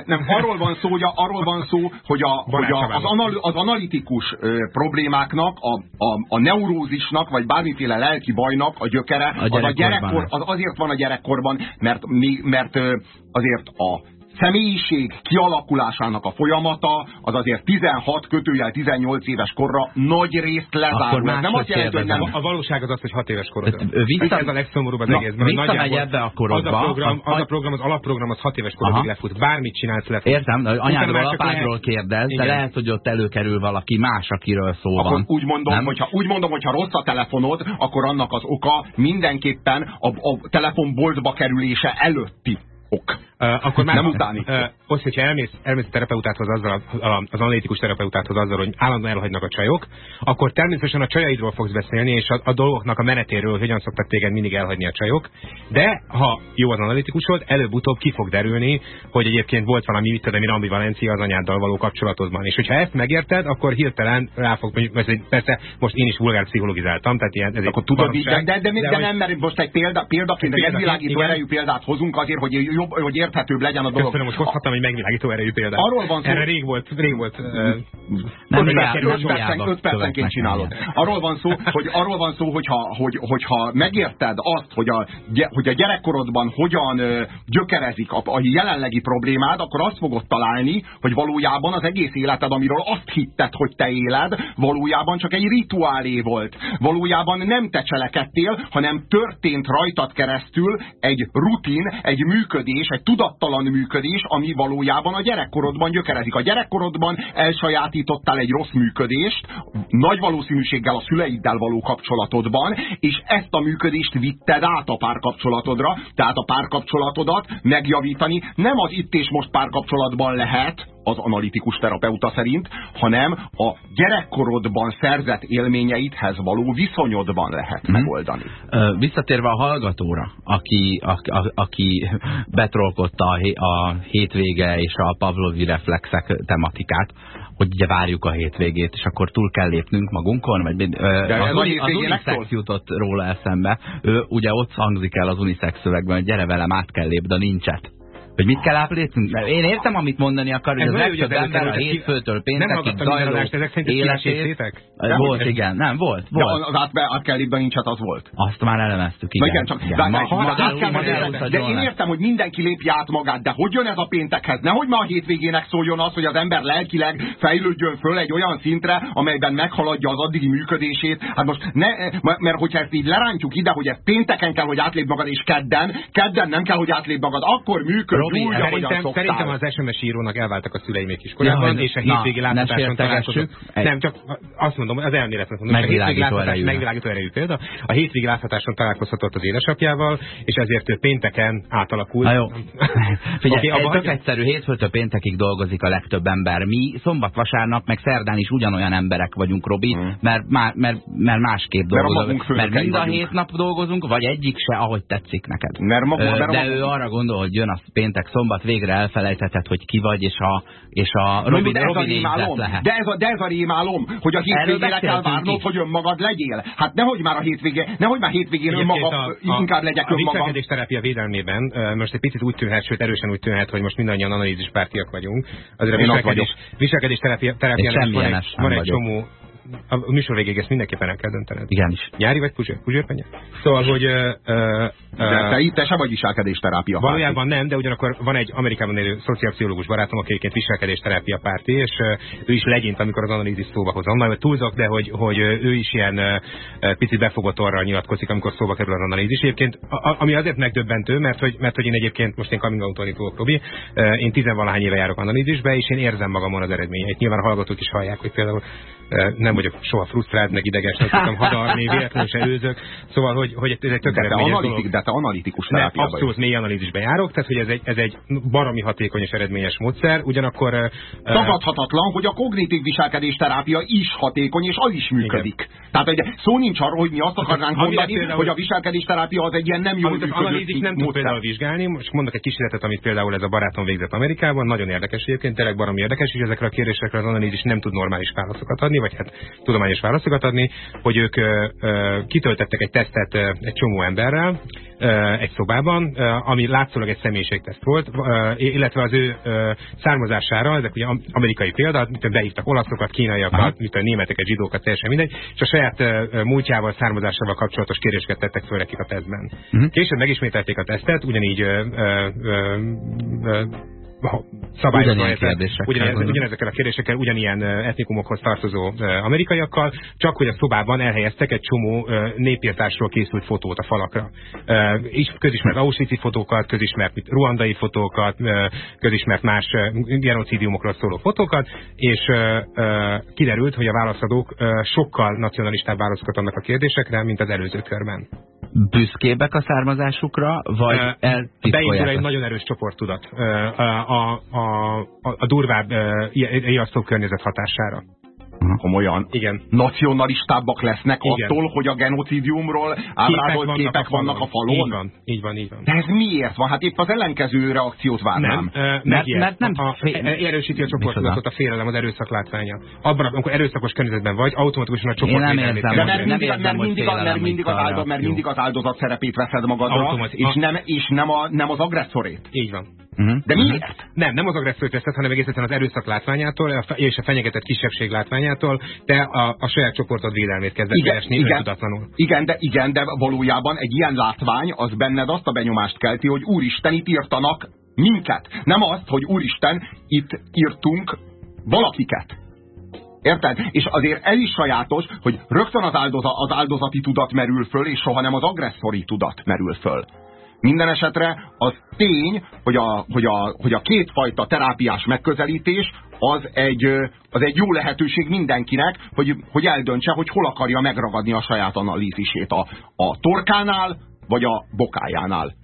A: Nem, arról van szó, hogy, a, arról van szó, hogy, a, hogy a, az, anal, az analitikus ö, problémáknak, a, a, a neurózisnak, vagy bármiféle lelki bajnak a gyökere, a az, a gyerekkor, az azért van a gyerekkorban, mert, mert ö, azért a személyiség kialakulásának a folyamata az azért 16 kötőjel 18 éves korra nagy részt lezárul. Nem azt jelenti, hogy nem.
B: A valóság az az, hogy 6 éves korod.
C: Vissza...
B: Ez a legszomorúbb az Na, egészben.
C: Visszamegy ebbe a korodba.
B: Az a program, az, a program, az alapprogram az 6 éves korodig lefut. Bármit csinálsz lefut.
C: Értem, anyádról, apádról kérdez, de lehet, hogy ott előkerül valaki más, akiről szó
A: akkor
C: van.
A: Úgy mondom, nem? hogyha, úgy mondom, hogyha rossz a telefonod, akkor annak az oka mindenképpen a, a telefonboltba kerülése előtti ok.
B: Uh, akkor már
A: nem utáni.
B: Uh, az, hogyha elmész, elmész a terapeutáthoz azzal, az analitikus terapeutáthoz azzal, hogy állandóan elhagynak a csajok, akkor természetesen a csajaidról fogsz beszélni, és a, a dolgoknak a menetéről, hogyan szoktak téged mindig elhagyni a csajok. De ha jó az analitikusod, előbb-utóbb ki fog derülni, hogy egyébként volt valami, mit tudom, ambivalencia az anyáddal való kapcsolatodban. És hogyha ezt megérted, akkor hirtelen rá fog, persze most én is vulgár pszichologizáltam, tehát ilyen, ez
A: akkor tudod, de, de, de, de, de, nem, mert most egy példa, példaként, egy megvilágító erejű példát hozunk azért, hogy, jobb, hogy érthetőbb legyen a dolog.
B: Köszönöm, hogy hozhattam egy megvilágító erejű példát.
A: Arról van szó.
B: Erre rég volt, rég volt.
C: Nem
A: 5 percen, percenként csinálod. Arról van szó, hogy arról van szó, hogyha, hogy, hogyha megérted azt, hogy a, hogy a gyerekkorodban hogyan gyökerezik a, a jelenlegi problémád, akkor azt fogod találni, hogy valójában az egész életed, amiről azt hitted, hogy te éled, valójában csak egy rituálé volt. Valójában nem te cselekedtél, hanem történt rajtad keresztül egy rutin, egy működés, egy tudattalan működés, ami valójában a gyerekkorodban gyökerezik. A gyerekkorodban elsajátítottál egy rossz működést, nagy valószínűséggel a szüleiddel való kapcsolatodban, és ezt a működést vitted át a párkapcsolatodra, tehát a párkapcsolatodat megjavítani nem az itt és most párkapcsolatban lehet, az analitikus terapeuta szerint, hanem a gyerekkorodban szerzett élményeidhez való viszonyodban lehet hmm. megoldani.
C: Visszatérve a hallgatóra, aki, a, a, aki betrolkodta a, a hétvége és a Pavlovi reflexek tematikát, hogy ugye várjuk a hétvégét, és akkor túl kell lépnünk magunkon, vagy
A: De az,
C: uni, az unisex jutott róla eszembe. Ő ugye ott hangzik el az unisex szövegben, hogy gyere velem, át kell lépni, de nincset. Hogy mit kell ápolítani? Én értem, amit mondani akar, hogy az legtöbb ember a hétfőtől péntekig zajló életét... Volt, igen, nem, volt. volt.
A: az át, át kell lépni, nincs, hát az volt.
C: Azt már elemeztük, igen.
A: igen, csak. De, én értem, hogy mindenki lépje át magát, de hogy jön ez a péntekhez? Nehogy ma a hétvégének szóljon az, hogy az ember lelkileg fejlődjön föl egy olyan szintre, amelyben meghaladja az addigi működését. Hát most ne, mert hogyha ezt így lerántjuk ide, hogy ez pénteken kell, hogy átlép magad, és kedden, kedden nem kell, hogy átlép magad, akkor működik Robi, úgy,
B: szerintem, szerintem az SMS írónak elváltak a szülei még iskolában, ja, és a hétvégi látogatáson találkozott. Nem, csak azt mondom, az elméletet mondom.
C: Megvilágító erejű.
B: Megvilágító erejű példa. A hétvégi látogatáson találkozhatott az édesapjával, és ezért ő pénteken átalakult.
C: Na jó. Figyelj, okay, abba, tök egyszerű, hétfőtől péntekig dolgozik a legtöbb ember. Mi szombat, vasárnap, meg szerdán is ugyanolyan emberek vagyunk, Robi, hmm. mert, má, mert, mert másképp dolgozunk. Mert mind a hét nap dolgozunk, vagy egyik se, ahogy tetszik neked.
A: Mert maga, mert
C: de ő arra gondol, hogy jön a péntek, szombat, végre elfelejtetted, hogy ki vagy, és a, és a Robin,
A: de ez a rémálom, lehet. De ez a, de ez a rémálom, hogy a hétvégére kell várnod, hogy önmagad legyél. Hát nehogy már a hétvégé, nehogy már hétvégén önmaga, a, a, inkább legyek
B: a, önmagam. A terápia védelmében most egy picit úgy tűnhet, sőt erősen úgy tűnhet, hogy most mindannyian analízispártiak vagyunk. Azért a viselkedés, viselkedés terápia, terápia van egy, van egy csomó a műsor végéig ezt mindenképpen el kell döntened.
C: Igen is.
B: Nyári vagy puzsér? Puzsérpenye? Szóval, hogy... Uh,
A: uh, de te te sem vagy viselkedésterápia.
B: Valójában nem, de ugyanakkor van egy Amerikában élő szociálpszichológus barátom, aki egyébként viselkedésterápia párti, és ő is legyint, amikor az analízis szóba hozom. Majd túlzok, de hogy, hogy ő is ilyen picit befogott orral nyilatkozik, amikor szóba kerül az analízis. Egyébként, ami azért megdöbbentő, mert hogy, mert hogy én egyébként most én coming out fogok, Robi, én tizenvalahány éve járok analízisbe, és én érzem magamon az eredményeit. Nyilván a hallgatók is hallják, hogy például nem vagyok soha frusztrált, meg ideges, nem tudtam hadarni, véletlenül se őzök. Szóval, hogy, hogy ez egy tök de,
A: analitik, de te analitikus
B: terápiában Abszolút mély analízisben járok, tehát hogy ez egy, ez egy baromi hatékony és eredményes módszer, ugyanakkor...
A: Tagadhatatlan, hogy a kognitív viselkedés terápia is hatékony, és az is működik. Igen. Tehát egy szó nincs arról, hogy mi azt akarnánk amit, mondani, például, hogy a viselkedés terápia az egy ilyen nem jó
B: működő nem tud például vizsgálni, most mondok egy kísérletet, amit például ez a barátom végzett Amerikában, nagyon érdekes egyébként, tényleg baromi érdekes, és ezekre a kérdésekre az analízis nem tud normális válaszokat adni, vagy hát tudományos válaszokat adni, hogy ők ö, ö, kitöltettek egy tesztet ö, egy csomó emberrel ö, egy szobában, ö, ami látszólag egy személyiségteszt volt, ö, illetve az ő ö, származására, ezek ugye amerikai példa, mint beívtak olaszokat, kínaiakat, mint a németeket, zsidókat, teljesen mindegy, és a saját ö, múltjával, származásával kapcsolatos kérdéseket tettek föl nekik a tesztben. Uh mhm. -huh. Később megismételték a tesztet, ugyanígy ö, ö, ö, szabályozva ugyanez, ugyanezekkel a kérdésekkel, ugyanilyen etnikumokhoz tartozó amerikaiakkal, csak hogy a szobában elhelyeztek egy csomó népírtásról készült fotót a falakra. Közismert auschwitz fotókat, közismert ruandai fotókat, közismert más genocidiumokról szóló fotókat, és kiderült, hogy a válaszadók sokkal nacionalistább válaszokat adnak a kérdésekre, mint az előző körben
C: büszkébbek a származásukra, vagy
B: eltitkolják? egy nagyon erős csoporttudat a, a, a, durvább uh, környezet hatására.
A: Komolyan.
B: Igen.
A: Nacionalistábbak lesznek Igen. attól, hogy a genocidiumról ábrázolt képek, képek vannak, vannak a falon?
B: Így van, így van, így van.
A: De ez miért van? Hát épp az ellenkező reakciót várnám.
B: Nem, mert, mert nem a, a, erősíti a csoportozatot a félelem, az erőszak látványa. Abban, amikor erőszakos környezetben vagy, automatikusan a csoport
C: nem érzem,
A: de mert mindig, mert mindig, mert mindig, az áldozat, mert mindig az áldozat szerepét veszed magadra, és, nem, és nem, a, nem az agresszorét.
B: Így van.
A: Uh -huh. De miért?
B: Nem, nem az agresszort veszed, hanem egészen az erőszak látványától és a fenyegetett kisebbség látványától te a, a saját csoportod védelmét kezded igen, keresni, igen, tudatlanul.
A: Igen de, igen, de valójában egy ilyen látvány az benned azt a benyomást kelti, hogy úristen, itt írtanak minket. Nem azt, hogy úristen, itt írtunk valakiket. Érted? És azért ez is sajátos, hogy rögtön az, áldoza, az áldozati tudat merül föl, és soha nem az agresszori tudat merül föl. Minden esetre az tény, hogy a, hogy a, hogy a kétfajta terápiás megközelítés az egy, az egy jó lehetőség mindenkinek, hogy, hogy eldöntse, hogy hol akarja megragadni a saját analízisét. A, a torkánál, vagy a bokájánál.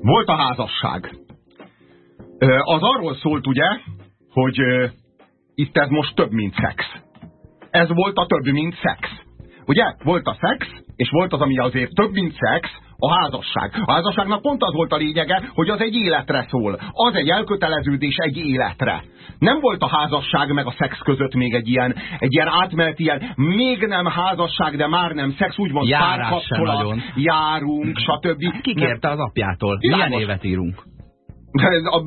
A: Volt a házasság. Az arról szólt ugye, hogy itt ez most több, mint szex. Ez volt a több, mint szex ugye, volt a szex, és volt az, ami azért több, mint szex, a házasság. A házasságnak pont az volt a lényege, hogy az egy életre szól. Az egy elköteleződés egy életre. Nem volt a házasság meg a szex között még egy ilyen, egy ilyen átmeneti ilyen, még nem házasság, de már nem szex, úgymond párkapcsolat, járunk, stb.
C: Kikérte az apjától. Milyen évet írunk?
A: a,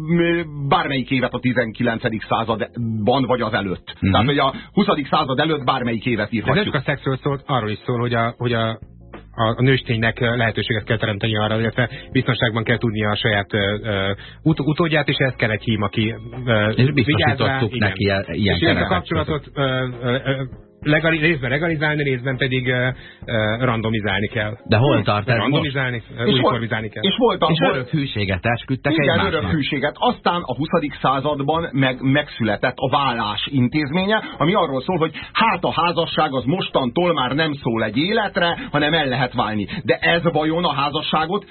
A: bármelyik évet a 19. században, vagy az előtt. Mm -hmm. Tehát, hogy a 20. század előtt bármelyik évet írhatjuk.
B: Ez nem csak a szexről szól, arról is szól, hogy a, hogy a a, a nősténynek lehetőséget kell teremteni arra, illetve biztonságban kell tudnia a saját uh, ut utódját, és ez kell egy hím, aki uh,
C: és biztosítottuk neki ilyen
B: És ezt a kapcsolatot uh, uh, legali, részben legalizálni, részben pedig uh, uh, randomizálni kell.
C: De hol tart ez
B: Randomizálni, uniformizálni kell.
A: És, volt a,
C: és örök hűséget esküdtek
A: Igen, egymásnak. örök hűséget. Aztán a 20. században meg, megszületett a vállás intézménye, ami arról szól, hogy hát a házasság az mostantól már nem szól egy életre, hanem el lehet válni. De ez vajon a házasságot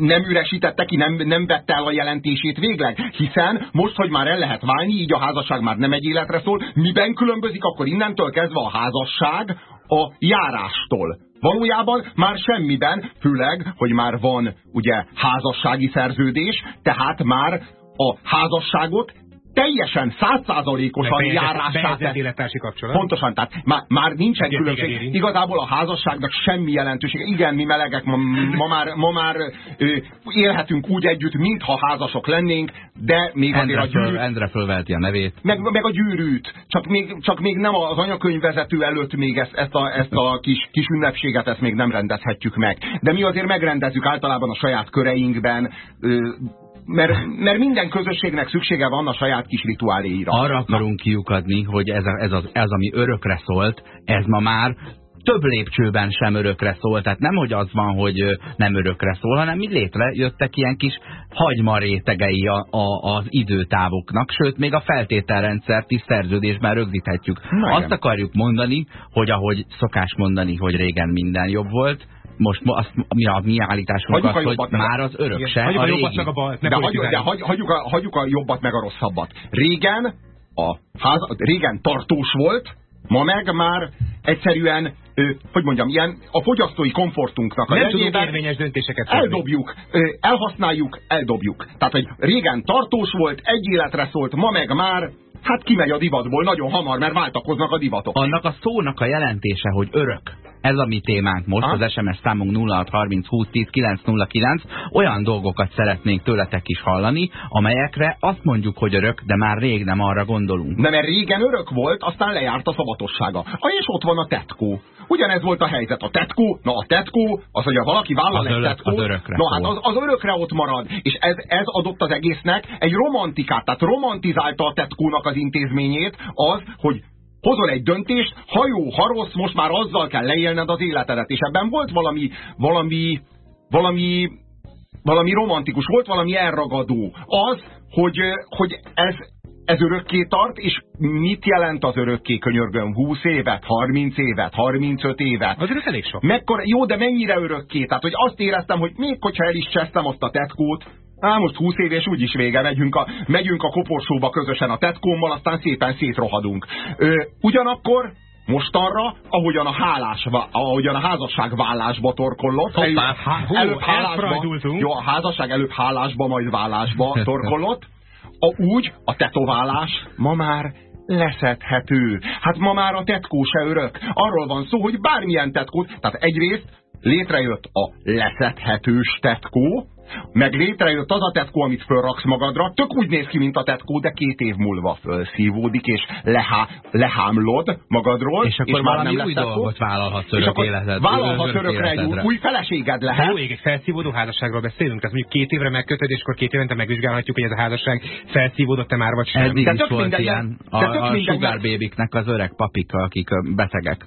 A: nem üresítette ki, nem, nem vette el a jelentését végleg? Hiszen most, hogy már el lehet válni, így a házasság már nem egy életre szól, miben különbözik változik, akkor innentől kezdve a házasság a járástól. Valójában már semmiben, főleg, hogy már van ugye házassági szerződés, tehát már a házasságot teljesen százszázalékosan járását.
B: élettársi kapcsolat.
A: Pontosan, tehát már, már nincsen Igen, különbség. Igazából a házasságnak semmi jelentősége. Igen, mi melegek ma, ma már, ma már ö, élhetünk úgy együtt, mintha házasok lennénk, de még
C: Endre
A: azért a
C: gyűrűt... Endre fölveheti a nevét.
A: Meg, meg a gyűrűt. Csak még, csak még nem az anyakönyvvezető előtt még ezt, ezt a, ezt a kis, kis ünnepséget ezt még nem rendezhetjük meg. De mi azért megrendezzük általában a saját köreinkben, ö, mert, mert minden közösségnek szüksége van a saját kis rituáléira.
C: Arra akarunk kiukadni, hogy ez, a, ez, az, ez, ami örökre szólt, ez ma már több lépcsőben sem örökre szól. Tehát nem, hogy az van, hogy nem örökre szól, hanem mi létrejöttek ilyen kis hagymarétegei a, a, az időtávoknak, sőt, még a feltételrendszert is szerződésben rögzíthetjük. Na, Azt akarjuk mondani, hogy ahogy szokás mondani, hogy régen minden jobb volt, most azt, mi a mi állításunk az, hogy már az örök se,
B: hagyjuk a, a jobbat meg a balt,
A: de, hagyjuk, de hagy, hagyjuk, a, hagyjuk a jobbat meg a rosszabbat. Régen, a ház, régen tartós volt, ma meg már egyszerűen, ö, hogy mondjam, ilyen a fogyasztói komfortunknak a
B: Nem tudunk érvényes döntéseket
A: Eldobjuk, ö, elhasználjuk, eldobjuk. Tehát, hogy régen tartós volt, egy életre szólt, ma meg már hát kimegy a divatból nagyon hamar, mert váltakoznak a divatok.
C: Annak a szónak a jelentése, hogy örök ez a mi témánk most, ha? az SMS számunk 0630 20 10 909. Olyan dolgokat szeretnénk tőletek is hallani, amelyekre azt mondjuk, hogy örök, de már rég nem arra gondolunk.
A: De mert régen örök volt, aztán lejárt a szabatossága. Ah, és ott van a tetkó. Ugyanez volt a helyzet. A tetkó, na a tetkó, az, hogy valaki vállal az egy tetkót,
C: az örökre
A: na hát az, az örökre ott marad. És ez, ez adott az egésznek egy romantikát, tehát romantizálta a tetkónak az intézményét az, hogy hozol egy döntést, ha jó, ha rossz, most már azzal kell leélned az életedet. És ebben volt valami, valami, valami, valami romantikus, volt valami elragadó. Az, hogy, hogy ez, ez örökké tart, és mit jelent az örökké könyörgöm? 20 évet, 30 évet, 35 évet?
B: Azért elég sok.
A: Mekkora, jó, de mennyire örökké? Tehát, hogy azt éreztem, hogy még hogyha el is csesztem azt a tetkót, Á, most 20 év és úgyis vége, megyünk a, megyünk a koporsóba közösen a tetkómmal, aztán szépen szétrohadunk. Ö, ugyanakkor mostanra, ahogyan a, hálás, ahogyan a házasság vállásba torkollott,
B: Hoppá, előbb, hú, előbb hálásba,
A: jó, a házasság előbb hálásba, majd vállásba torkollott, a, úgy a tetoválás ma már leszedhető. Hát ma már a tetkó se örök. Arról van szó, hogy bármilyen tetkót, tehát egyrészt létrejött a leszedhetős tetkó, meg létrejött az a tetkó, amit fölraksz magadra, tök úgy néz ki, mint a tetkó, de két év múlva fölszívódik, és lehá, lehámlod magadról,
C: és akkor
A: és
C: már nem új dolgot vállalhatsz örök életed.
A: Vállalhatsz örökre egy új feleséged lehet.
B: Jó, egy felszívódó házasságról beszélünk, tehát mondjuk két évre megkötöd, és akkor két évente megvizsgálhatjuk, hogy ez a házasság felszívódott-e már, vagy sem.
C: Eddig is volt ilyen. A, a sugar babyknek az öreg papik, akik betegek,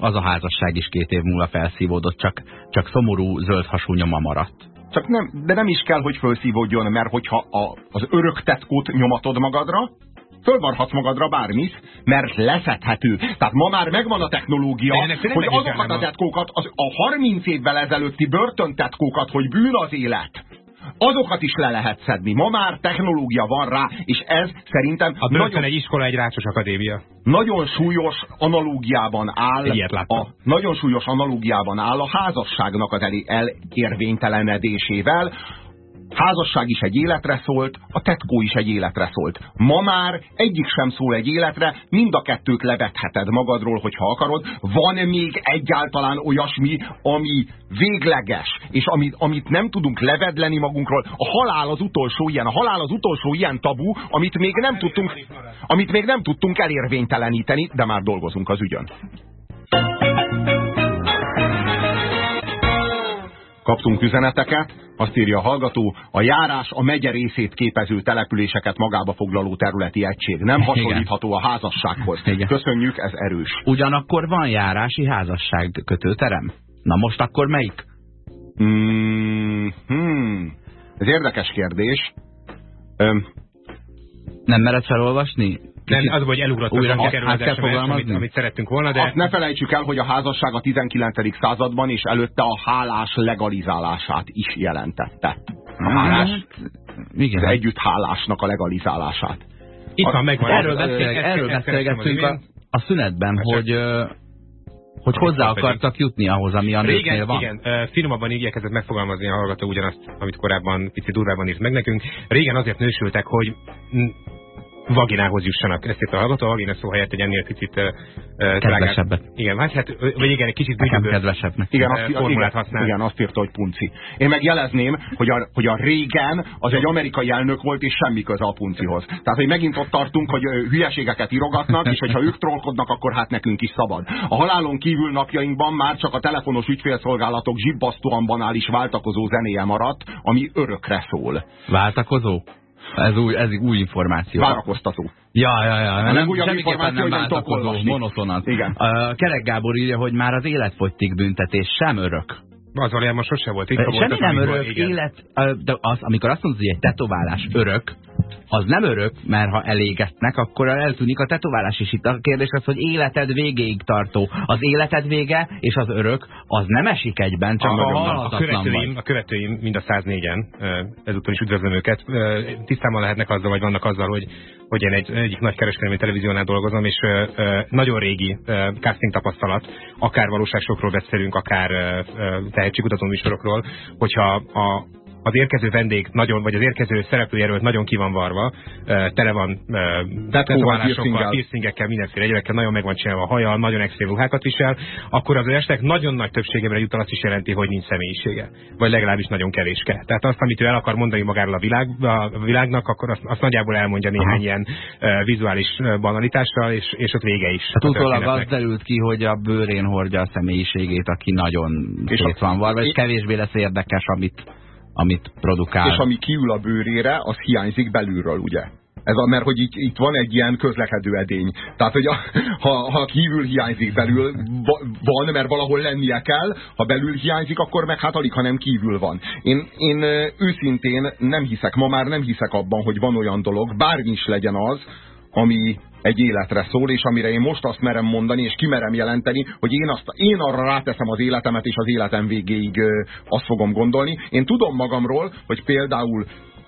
C: az a házasság is két év múlva felszívódott, csak, csak szomorú zöld hasú nyoma maradt.
A: Csak nem, de nem is kell, hogy felszívódjon, mert hogyha a, az örök tetkót nyomatod magadra, fölvarhatsz magadra bármit, mert leszedhető. Tehát ma már megvan a technológia, hogy azokat a tetkókat, az, a 30 évvel ezelőtti börtöntetkókat, hogy bűn az élet, azokat is le lehet szedni. Ma már technológia van rá, és ez szerintem...
B: A nagyon, egy iskola, egy rácsos akadémia.
A: Nagyon súlyos analógiában áll, a, nagyon súlyos analógiában áll a házasságnak az elérvénytelenedésével, házasság is egy életre szólt, a tetkó is egy életre szólt. Ma már egyik sem szól egy életre, mind a kettőt levetheted magadról, hogyha akarod. Van még egyáltalán olyasmi, ami végleges, és amit, amit nem tudunk levedleni magunkról. A halál az utolsó ilyen, a halál az utolsó ilyen tabu, amit még nem tudtunk, amit még nem tudtunk elérvényteleníteni, de már dolgozunk az ügyön. Kaptunk üzeneteket, azt írja a hallgató, a járás a megye részét képező településeket magába foglaló területi egység. Nem hasonlítható a házassághoz. Igen. Köszönjük, ez erős.
C: Ugyanakkor van járási házasság kötőterem? Na most akkor melyik?
A: Mm, hmm. Ez érdekes kérdés.
C: Öm. Nem mered felolvasni?
B: Nem, az, hogy elugrottak újra a kerülődésre, amit, amit szerettünk volna, de...
A: Azt ne felejtsük el, hogy a házasság a 19. században és előtte a hálás legalizálását is jelentette. A hálás, hát, igen. az együtt hálásnak a legalizálását.
B: Itt van, megvan.
C: Erről, beszél, erről beszélgettünk a, a szünetben, hogy hogy hozzá akartak jutni ahhoz, ami a Régen, van.
B: Igen, finomabban igyekezett megfogalmazni a hallgató ugyanazt, amit korábban pici durvában írt meg nekünk. Régen azért nősültek, hogy vaginához jussanak. Ezt itt a hallgató, a vagina szó helyett egy ennél picit uh,
C: kedvesebbet.
B: Igen, hát, hát, vagy igen, egy kicsit bűnös
C: kedvesebbnek.
A: Igen, azt, formulát használ. Igen, azt írta, hogy punci. Én meg jelezném, hogy a, hogy a régen az egy amerikai elnök volt, és semmi köze a puncihoz. Tehát, hogy megint ott tartunk, hogy hülyeségeket írogatnak, és hogyha ők trollkodnak, akkor hát nekünk is szabad. A halálon kívül napjainkban már csak a telefonos ügyfélszolgálatok zsibbasztóan banális váltakozó zenéje maradt, ami örökre szól.
C: Váltakozó? Ez új, ez új információ.
A: Várakoztató.
C: Ja, ja, ja.
A: A nem, újabb információ, nem váltakozó,
C: monotonan. Igen. Uh, Kerek Gábor írja, hogy már az életfogytig büntetés sem örök.
B: Az valójában sose volt.
C: Itt Semmi nem örök, igen. élet, de az, amikor azt mondod, hogy egy tetoválás örök, az nem örök, mert ha elégetnek, akkor eltűnik a tetoválás is. Itt a kérdés az, hogy életed végéig tartó. Az életed vége és az örök, az nem esik egyben, csak a, a,
B: a követőim, vagy. a követőim mind a 104-en, ezúttal is üdvözlöm őket, tisztában lehetnek azzal, vagy vannak azzal, hogy, hogy én egy, egyik nagy kereskedelmi televíziónál dolgozom, és nagyon régi casting tapasztalat, akár valóságsokról beszélünk, akár tehetségkutató műsorokról, hogyha a, az érkező vendég nagyon, vagy az érkező szereplőjelölt nagyon ki van varva, tele van tetoválásokkal, piercingekkel, mindenféle egyébekkel, nagyon meg van csinálva a haja, nagyon extrém ruhákat visel, akkor az estek nagyon nagy többségében jutal azt is jelenti, hogy nincs személyisége. Vagy legalábbis nagyon kevéske. Tehát azt, amit ő el akar mondani magáról a, világ, a világnak, akkor azt, azt nagyjából elmondja néhány Aha. ilyen uh, vizuális banalitással, és, és ott vége is.
C: Hát utólag az derült ki, hogy a bőrén hordja a személyiségét, aki nagyon szét van varva, és kevésbé lesz érdekes, amit amit produkál.
A: És ami kiül a bőrére, az hiányzik belülről, ugye? Ez a, mert hogy itt, itt van egy ilyen közlekedő edény. Tehát, hogy a, ha, ha kívül hiányzik belül, van, mert valahol lennie kell, ha belül hiányzik, akkor meg hát alig, ha nem kívül van. Én, én őszintén nem hiszek, ma már nem hiszek abban, hogy van olyan dolog, bármi is legyen az, ami egy életre szól, és amire én most azt merem mondani, és kimerem jelenteni, hogy én, azt, én arra ráteszem az életemet, és az életem végéig ö, azt fogom gondolni. Én tudom magamról, hogy például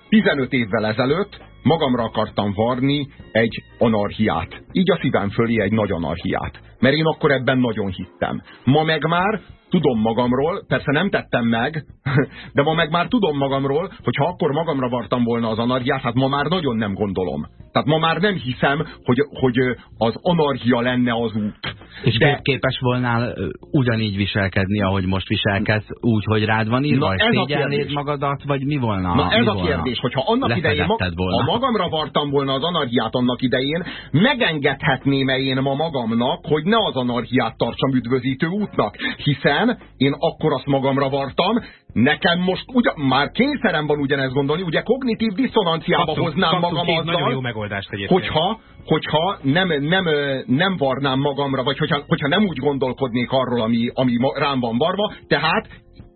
A: 15 évvel ezelőtt magamra akartam varni egy anarhiát. Így a szívem fölé egy nagy anarhiát. Mert én akkor ebben nagyon hittem. Ma meg már tudom magamról, persze nem tettem meg, de ma meg már tudom magamról, hogy ha akkor magamra vartam volna az anarhiát, hát ma már nagyon nem gondolom. Tehát ma már nem hiszem, hogy, hogy az anarchia lenne az út.
C: És de... képes volnál ugyanígy viselkedni, ahogy most viselkedsz, úgy, hogy rád van írva, ez szégyelnéd magadat, vagy mi volna?
A: Na ez
C: mi
A: a volna? kérdés, hogyha annak idején, ma, volna. ha magamra vartam volna az anarchiát annak idején, megengedhetném-e én ma magamnak, hogy ne az anarchiát tartsam üdvözítő útnak, hiszen én akkor azt magamra vartam, Nekem most ugyan, már kényszerem van ugyanezt gondolni, ugye kognitív diszonanciába kaptunk, hoznám kaptunk magam azzal,
B: nagyon jó megoldást egyébként.
A: hogyha, hogyha nem, nem, nem varnám magamra, vagy hogyha, hogyha nem úgy gondolkodnék arról, ami, ami rám van varva, tehát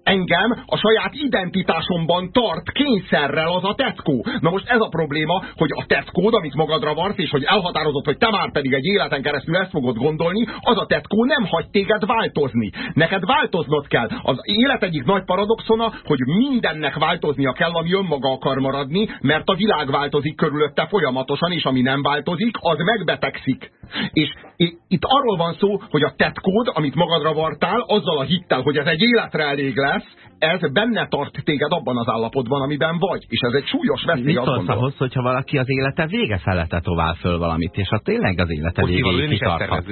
A: engem a saját identitásomban tart kényszerrel az a tetkó. Na most ez a probléma, hogy a tetkód, amit magadra varsz, és hogy elhatározott, hogy te már pedig egy életen keresztül ezt fogod gondolni, az a tetkó nem hagy téged változni. Neked változnod kell. Az élet egyik nagy paradoxona, hogy mindennek változnia kell, ami önmaga akar maradni, mert a világ változik körülötte folyamatosan, és ami nem változik, az megbetegszik. És itt arról van szó, hogy a tetkód, amit magadra vartál, azzal a hittel, hogy ez egy életre elég lesz, ez benne tart téged abban az állapotban, amiben vagy. És ez egy súlyos veszély.
C: Mit szólsz ahhoz, hogyha valaki az élete vége felette tovább föl valamit, és a tényleg az élete végéig kitarthat?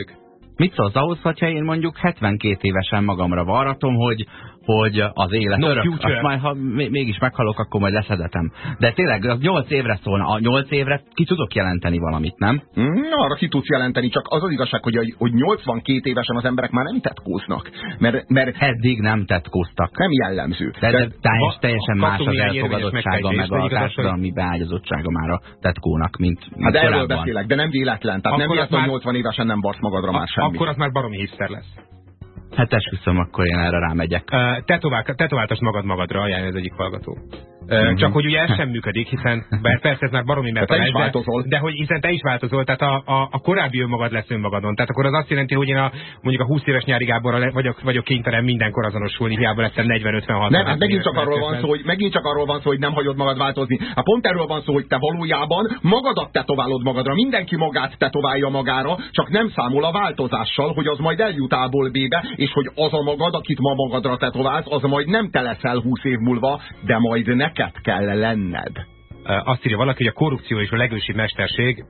C: Mit szólsz ahhoz, hogyha én mondjuk 72 évesen magamra varratom, hogy hogy az élet no örök. Azt majd, ha mégis meghalok, akkor majd leszedetem. De tényleg, az 8 évre szólna. A 8 évre ki tudok jelenteni valamit, nem?
A: Na, arra ki tudsz jelenteni, csak az az igazság, hogy, hogy 82 évesen az emberek már nem tetkóznak. Mert, mert
C: Eddig nem tetkóztak.
A: Nem jellemző.
C: De, de, de teljes, teljesen más az elfogadottsága, meg a társadalmi beágyazottsága már a tetkónak, mint, mint
A: Hát erről beszélek, de nem véletlen. Tehát akkor nem véletlen, hogy 80 évesen nem varsz magadra már semmit.
B: Akkor az már baromi hiszter lesz.
C: Hát esküszöm, akkor én erre rámegyek.
B: Uh, tetovál, tetováltas magad magadra, ajánl az egyik hallgató. -huh. Csak hogy ugye ez sem működik, hiszen bár persze ez már baromi
A: metal, de,
B: de hogy hiszen te is változol, tehát a, a, a korábbi önmagad lesz önmagadon. Tehát akkor az azt jelenti, hogy én a, mondjuk a 20 éves nyári Gáborra vagyok, vagyok kénytelen mindenkor azonosulni, hiába lesz 40-50-60.
A: Nem, hát megint csak, arról van szó, hogy, megint csak arról van szó, hogy nem hagyod magad változni. Hát pont erről van szó, hogy te valójában magadat tetoválod magadra. Mindenki magát tetoválja magára, csak nem számol a változással, hogy az majd eljut A-ból B-be, és hogy az a magad, akit ma magadra tetoválsz, az majd nem te leszel 20 év múlva, de majd neked kell lenned.
B: Azt írja valaki, hogy a korrupció és a legősibb mesterség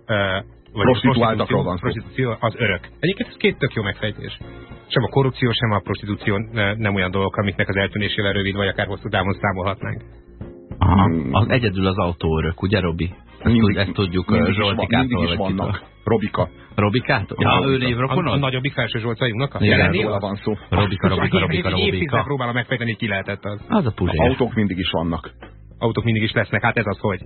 A: vagy prostituáltakról van
B: prostitúció az örök. Egyébként ez két tök jó megfejtés. Sem a korrupció, sem a prostitúció nem olyan dolgok, amiknek az eltűnésével rövid vagy akár hosszú távon számolhatnánk.
C: Aha, az egyedül az autó örök, ugye Robi? Ezt, mindig, ezt tudjuk mindig Zsoltikától.
A: Mindig is vannak. Robika.
C: Robikától? Ja, ő névrokonod?
B: A, a nagyobbik felső Zsolcajunknak?
A: Igen, róla van szó.
C: Robika, Robika, Robika,
B: Robika. próbálom megfejteni, ki lehetett az.
C: Az a puzsér.
A: Autók mindig is vannak.
B: Autók mindig is lesznek, hát ez az hogy.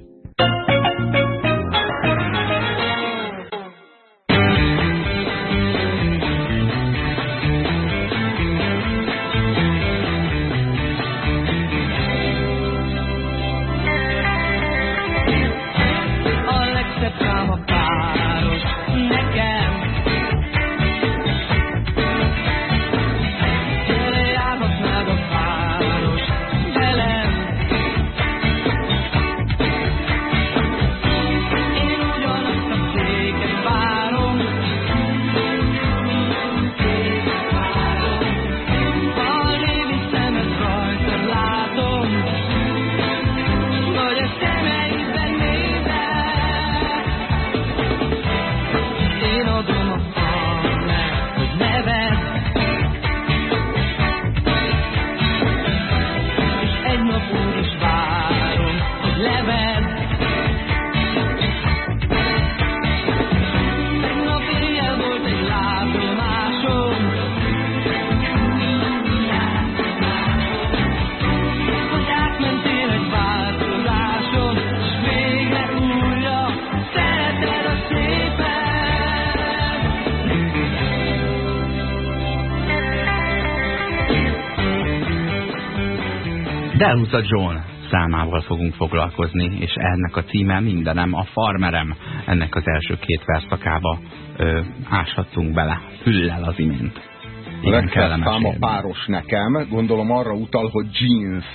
C: Delhusa John számával fogunk foglalkozni, és ennek a címe mindenem, a farmerem. Ennek az első két verszakába ö, áshattunk bele, füllel az imént.
A: Igen, kellemes a páros nekem, gondolom arra utal, hogy jeans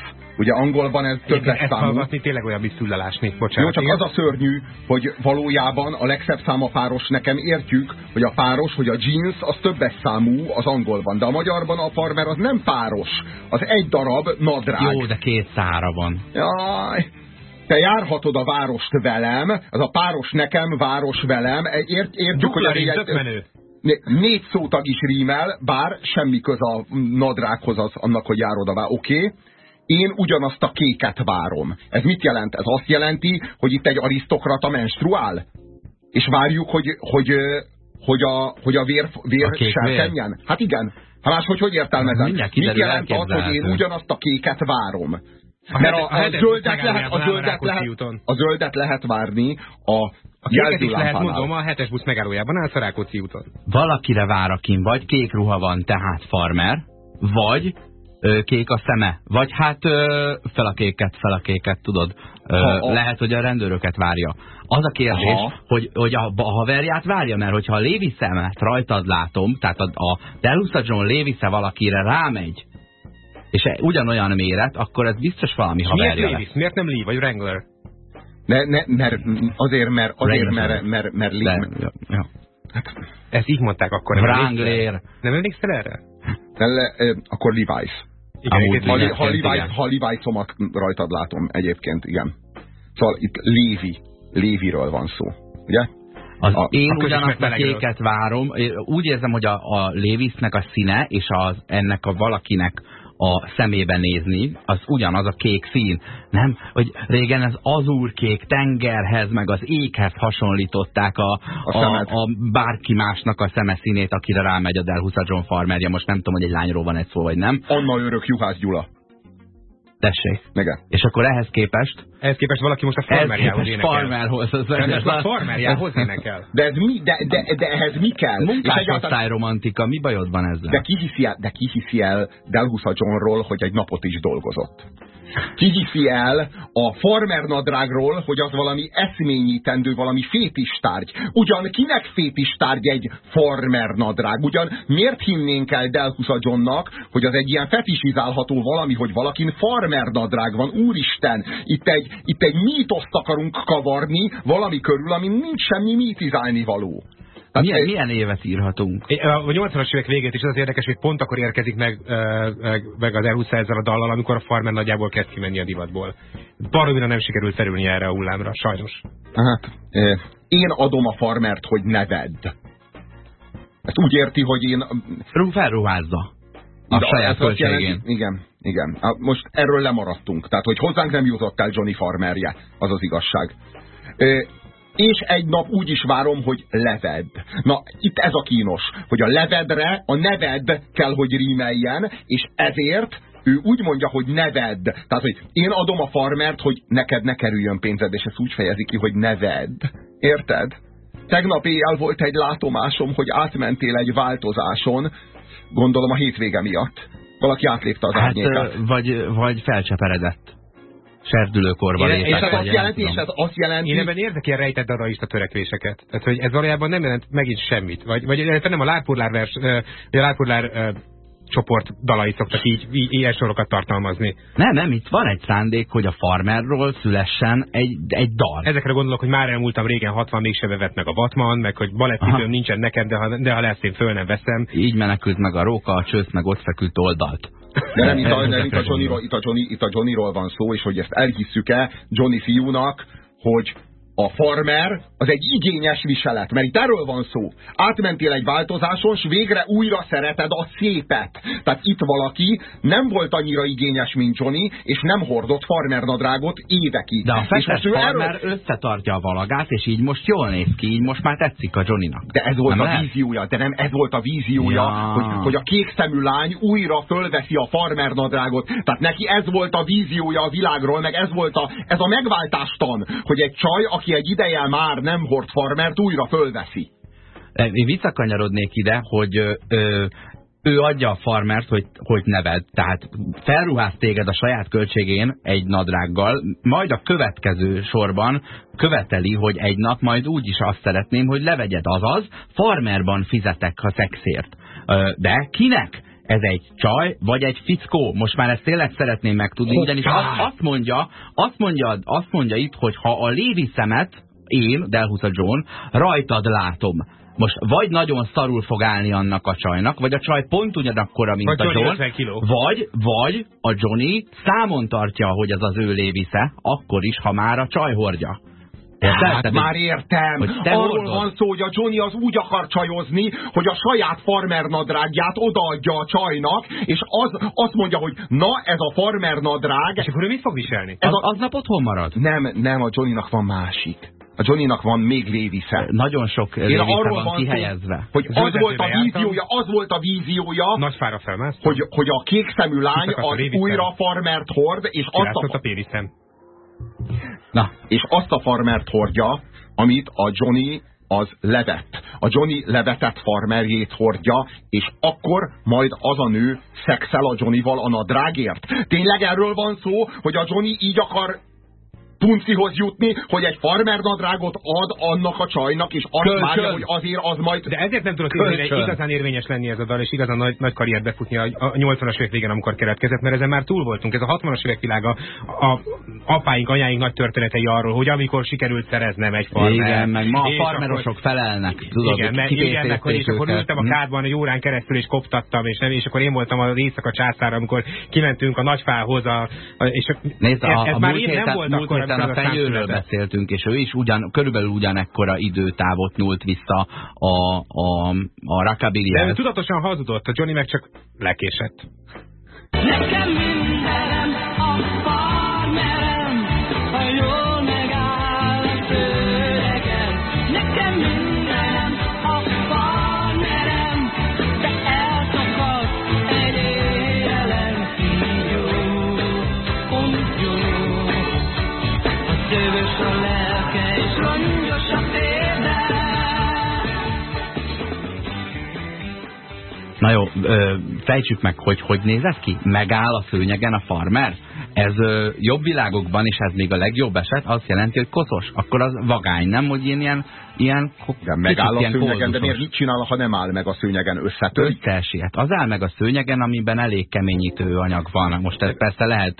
A: Ugye angolban ez többes
B: számú. Ezt hallgatni tényleg olyan, mint füllelásni.
A: Bocsánat. Jó, csak az a szörnyű, hogy valójában a legszebb száma páros nekem értjük, hogy a páros, hogy a jeans az többes számú az angolban, de a magyarban a farmer az nem páros, az egy darab nadrág.
C: Jó, de két szára van.
A: Jaj, te járhatod a várost velem, ez a páros nekem, város velem, ért, értjük, hogy a
B: egy,
A: négy szótag is rímel, bár semmi köz a nadrághoz az, annak, hogy járod a Oké, okay én ugyanazt a kéket várom. Ez mit jelent? Ez azt jelenti, hogy itt egy arisztokrata menstruál? És várjuk, hogy, hogy, hogy, a, hogy a vér, vér a serkenjen? Hát igen. Hát máshogy hogy értelmezem? Mit jelent az, hogy én ugyanazt a kéket várom?
B: A Mert a, a, a, zöldet lehet, a, zöldet lehet,
A: a zöldet lehet várni a
B: a kéket is lehet, mondom, a hetes busz megállójában állsz a Rákóczi úton.
C: Valakire vár, akin vagy kék ruha van, tehát farmer, vagy kék a szeme. Vagy hát fel a kéket, fel a kéket, tudod. Ha. Lehet, hogy a rendőröket várja. Az a kérdés, Aha. hogy, hogy a, a haverját várja, mert hogyha a Lévi szemet rajtad látom, tehát a, a Delusa John Lévisze valakire rámegy, és e, ugyanolyan méret, akkor ez biztos valami haverja
B: Miért Lévis? Miért nem Lee vagy Wrangler?
A: Ne, ne, mert azért, mert, azért, mert, mert, mert Lee... De, ja, ja.
B: Hát, ezt így mondták akkor.
C: Nem Wrangler.
B: Nem emlékszel erre?
A: Le, akkor Levi's. Igen, ha, ha, rajtad látom egyébként, igen. Szóval itt Lévi, Léviről van szó, ugye?
C: Az a, én a ugyanazt a kéket várom. Úgy érzem, hogy a, a Lévisznek a színe és az, ennek a valakinek a szemébe nézni, az ugyanaz a kék szín. Nem? Hogy régen ez azúrkék tengerhez, meg az éghez hasonlították a, a, a, a bárki másnak a szeme színét, akire rámegy a Delhusa John Farmerja. Most nem tudom, hogy egy lányról van egy szó, vagy nem.
A: Anna örök Juhász Gyula.
C: Tessék.
A: Igen.
C: És akkor ehhez képest?
B: Ehhez képest valaki most a farmerjához énekel.
C: Farmerhoz. Az
B: ez a farmerjához énekel.
A: De, ez mi, de, de, de ehhez mi kell?
C: Munkásosztály romantika, mi bajod van ezzel?
A: De ki hiszi el, de ki hiszi el Delhusa Johnról, hogy egy napot is dolgozott? Ki hiszi el a farmer nadrágról, hogy az valami eszményítendő, valami fétistárgy. Ugyan kinek fétistárgy egy farmer nadrág? Ugyan miért hinnénk el Delhusa Johnnak, hogy az egy ilyen fetisizálható valami, hogy valakin farmer nadrág van? Úristen, itt egy, itt egy mítoszt akarunk kavarni valami körül, ami nincs semmi mítizálni való.
C: Tehát milyen, milyen évet írhatunk?
B: A 80-as évek végét is az érdekes, hogy pont akkor érkezik meg, meg az Elhusza ezzel a dallal, amikor a farmer nagyjából kezd kimenni a divatból. Baromira nem sikerült felülni erre a hullámra, sajnos.
A: Hát, én adom a farmert, hogy ne vedd. Ezt úgy érti, hogy én...
C: Felruházza. A De saját költségén.
A: Igen, igen. Most erről lemaradtunk. Tehát, hogy hozzánk nem jutott el Johnny Farmerje, az az igazság és egy nap úgy is várom, hogy leved. Na, itt ez a kínos, hogy a levedre a neved kell, hogy rímeljen, és ezért ő úgy mondja, hogy neved. Tehát, hogy én adom a farmert, hogy neked ne kerüljön pénzed, és ezt úgy fejezi ki, hogy neved. Érted? Tegnap éjjel volt egy látomásom, hogy átmentél egy változáson, gondolom a hétvége miatt. Valaki átlépte az hát, árnyékát.
C: Vagy, vagy felcseperedett serdülőkorban
A: lépett. És ez azt jelenti, és ez azt jelenti...
B: Én ebben érzek ilyen rejtett dadaista törekvéseket. Tehát, hogy ez valójában nem jelent megint semmit. Vagy, vagy nem a Lárpurlár vers, vagy a Lárpurlár csoport dalai szoktak így, így ilyen sorokat tartalmazni.
C: Nem, nem, itt van egy szándék, hogy a farmerról szülessen egy, egy dal.
B: Ezekre gondolok, hogy már elmúltam régen 60, mégse vett meg a Batman, meg hogy balettítőm nincsen neked, de ha, de ha lesz, én föl nem veszem.
C: Így menekült meg a róka, a csősz, meg ott feküdt oldalt.
A: De nem, itt a, nem, itt, a Johnnyról, itt, a Johnny, itt a Johnnyról van szó, és hogy ezt elhisszük-e Johnny fiúnak, hogy a farmer az egy igényes viselet, mert itt erről van szó. Átmentél egy változáson, és végre újra szereted a szépet. Tehát itt valaki nem volt annyira igényes, mint Johnny, és nem hordott farmer nadrágot évekig.
C: De a feses farmer erről... összetartja a valagát, és így most jól néz ki, így most már tetszik a Johnnynak.
A: De ez volt nem a lehet? víziója, de nem ez volt a víziója, ja. hogy, hogy a kék szemű lány újra fölveszi a farmer nadrágot. Tehát neki ez volt a víziója a világról, meg ez volt a, ez a megváltástan, hogy egy csaj, aki egy ideje már nem hord farmert, újra fölveszi.
C: Én visszakanyarodnék ide, hogy ö, ő adja a farmert, hogy, hogy neved. Tehát felruház téged a saját költségén egy nadrággal, majd a következő sorban követeli, hogy egy nap majd úgy is azt szeretném, hogy levegyed azaz, farmerban fizetek a szexért. De kinek? Ez egy csaj, vagy egy fickó? Most már ezt tényleg szeretném megtudni, ugyanis azt, azt, mondja, azt, mondja, azt mondja itt, hogy ha a Lévi szemet, én, Delhusa John, rajtad látom, most vagy nagyon szarul fog állni annak a csajnak, vagy a csaj pont ugyanakkora, mint vagy a John, vagy, vagy a Johnny számon tartja, hogy ez az ő lévisze, akkor is, ha már a csaj hordja.
A: Hát már értem. Arról hordod. van szó, hogy a Johnny az úgy akar csajozni, hogy a saját farmer nadrágját odaadja a csajnak, és az, azt mondja, hogy na, ez a farmer nadrág...
B: És akkor ő mit fog viselni?
C: Ez az, a... aznap otthon marad?
A: Nem, nem, a Johnnynak van másik. A Johnnynak van még lévisze.
C: Nagyon sok lévisze arról van kihelyezve.
A: Hogy az volt a víziója, az volt a víziója,
B: Nagy fára felmász.
A: hogy, hogy a kék szemű lány az újra farmert hord, és azt
B: a... a
A: Na. És azt a farmert hordja, amit a Johnny az levett. A Johnny levetett farmerjét hordja, és akkor majd az a nő szexel a Johnnyval a nadrágért. Tényleg erről van szó, hogy a Johnny így akar puncihoz jutni, hogy egy farmer nadrágot ad annak a csajnak, és azt Kölcsön. várja, hogy azért az majd...
B: De ezért nem tudott érvényes, igazán érvényes lenni ez a dal, és igazán nagy, nagy karriert befutni a, a 80-as évek végén, amikor keretkezett, mert ezen már túl voltunk. Ez a 60-as évek világa, a, a apáink, anyáink nagy történetei arról, hogy amikor sikerült szereznem egy farmer.
C: Igen, meg ma a farmerosok akkor, felelnek, tudod,
B: igen, meg, igen, meg, hogy és akkor ültem a kádban egy órán keresztül, és koptattam, és, nem, és akkor én voltam az éjszaka császára, amikor kimentünk a nagyfához, a, a, és
C: Nézd, ez, a, ez a már múlt nem volt akkor, a fenyőről beszéltünk, és ő is ugyan, körülbelül ugyanekkora időtávot nyúlt vissza a, a, a rockabilly
B: De ő tudatosan hazudott, a Johnny meg csak lekésett. Nekem mindenem a
C: Na jó, fejtsük meg, hogy hogy néz ez ki? Megáll a szőnyegen a farmer? Ez ö, jobb világokban, és ez még a legjobb eset, azt jelenti, hogy koszos. Akkor az vagány, nem? Hogy ilyen, ilyen, ilyen
A: de megáll a szőnyegen, de miért mit csinál, ha nem áll meg a szőnyegen összetör?
C: Összesiet. Az áll meg a szőnyegen, amiben elég keményítő anyag van. Most ez persze lehet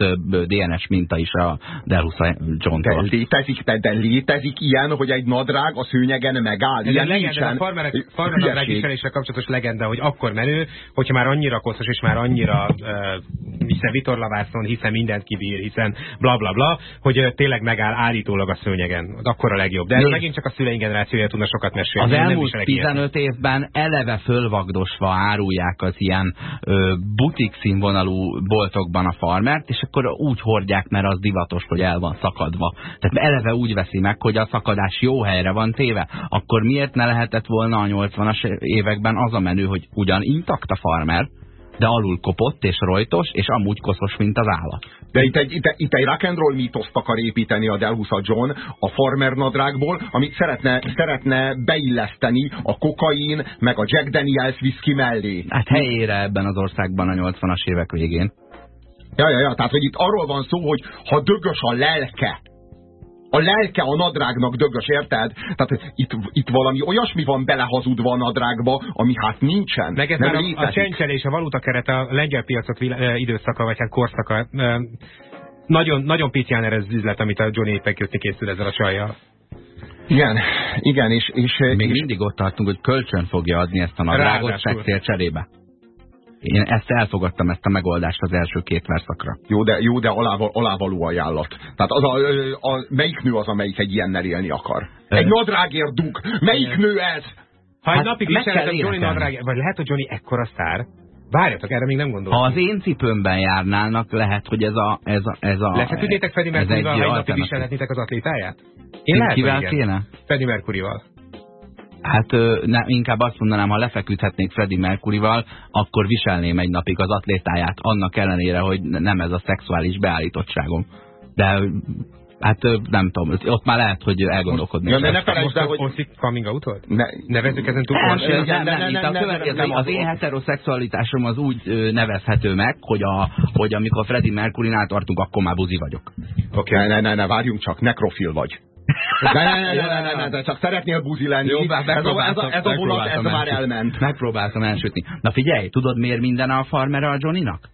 C: DNS minta is a Delhusa john
A: de létezik, de, de létezik ilyen, hogy egy nadrág a szőnyegen megáll.
B: Ilyen legenda, nincsen. A farmerek, farmerek viselésre kapcsolatos legenda, hogy akkor menő, hogyha már annyira koszos és már annyira uh, hiszen vitorlavászon, hiszen mindent kibír, hiszen bla bla bla, hogy tényleg megáll állítólag a szőnyegen. Akkor a legjobb. De erről megint csak a szüleink generációja tudna sokat mesélni.
C: Az elmúlt 15 ilyet. évben eleve fölvagdosva árulják az ilyen ö, butik színvonalú boltokban a farmert, és akkor úgy hordják, mert az divatos, hogy el van szakadva. Tehát eleve úgy veszi meg, hogy a szakadás jó helyre van téve. Akkor miért ne lehetett volna a 80-as években az a menü, hogy ugyan intakt a farmer, de alul kopott és rojtos, és amúgy koszos, mint az állat.
A: De itt egy, itt, itt egy rock and roll mítoszt akar építeni a Delhusa John a farmer nadrágból, amit szeretne, szeretne beilleszteni a kokain, meg a Jack Daniels whisky mellé.
C: Hát helyére ebben az országban a 80-as évek végén.
A: Ja, ja, ja, tehát hogy itt arról van szó, hogy ha dögös a lelke, a lelke a nadrágnak dögös, érted? Tehát itt, itt valami olyasmi van belehazudva a nadrágba, ami hát nincsen.
B: Meg ez már a, a csencselés, a valutakeret, a lengyel piacok időszaka, vagy hát korszaka. Nagyon, nagyon pitján ez az üzlet, amit a Johnny éppen kötni készül ezzel a csajjal.
A: Igen, igen, és... és
C: Még
A: és,
C: mindig ott tartunk, hogy kölcsön fogja adni ezt a nadrágot szexél cserébe. Én ezt elfogadtam, ezt a megoldást az első két verszakra.
A: Jó, de, jó, de alával, alávaló ajánlat. Tehát az a, a, melyik nő az, amelyik egy ilyennel élni akar? Egy nadrágért dug. Melyik nő ez?
B: Ha hát egy napig viselhetem Johnny nadrágért, vagy lehet, hogy Johnny ekkora sztár, Várjatok, erre még nem gondoltam.
C: Ha az én cipőmben járnálnak, lehet, hogy ez a... Ez a, ez a
B: Lefeküdnétek Freddie Mercury-val, ha egy napig viselhetnétek az atlétáját?
C: Én lehet, Kivel kéne?
B: Freddie Mercury-val.
C: Hát ne, inkább azt mondanám, ha lefeküdhetnék Freddie Mercury-val, akkor viselném egy napig az atlétáját, annak ellenére, hogy nem ez a szexuális beállítottságom. De Hát nem tudom, ott már lehet, hogy elgondolkodni.
B: Ja, de ne felejtsd el, hogy... Most coming out volt? Ne. Nevezzük ezen túl. Nem,
C: nem, nem, nem, nem, nem, Az én heteroszexualitásom az úgy nevezhető meg, hogy, a, hogy amikor Freddie Mercury-nál tartunk, akkor már buzi vagyok.
A: Oké, okay, ne, ne, ne, várjunk csak, nekrofil vagy. De ne, ne, ne, ne, ne, ne, csak szeretnél buzi lenni. Jó, ez, a, ez, a, ez a vonat, ez már elment.
C: Megpróbáltam elsütni. Na figyelj, tudod miért minden a farmer a Johnnynak?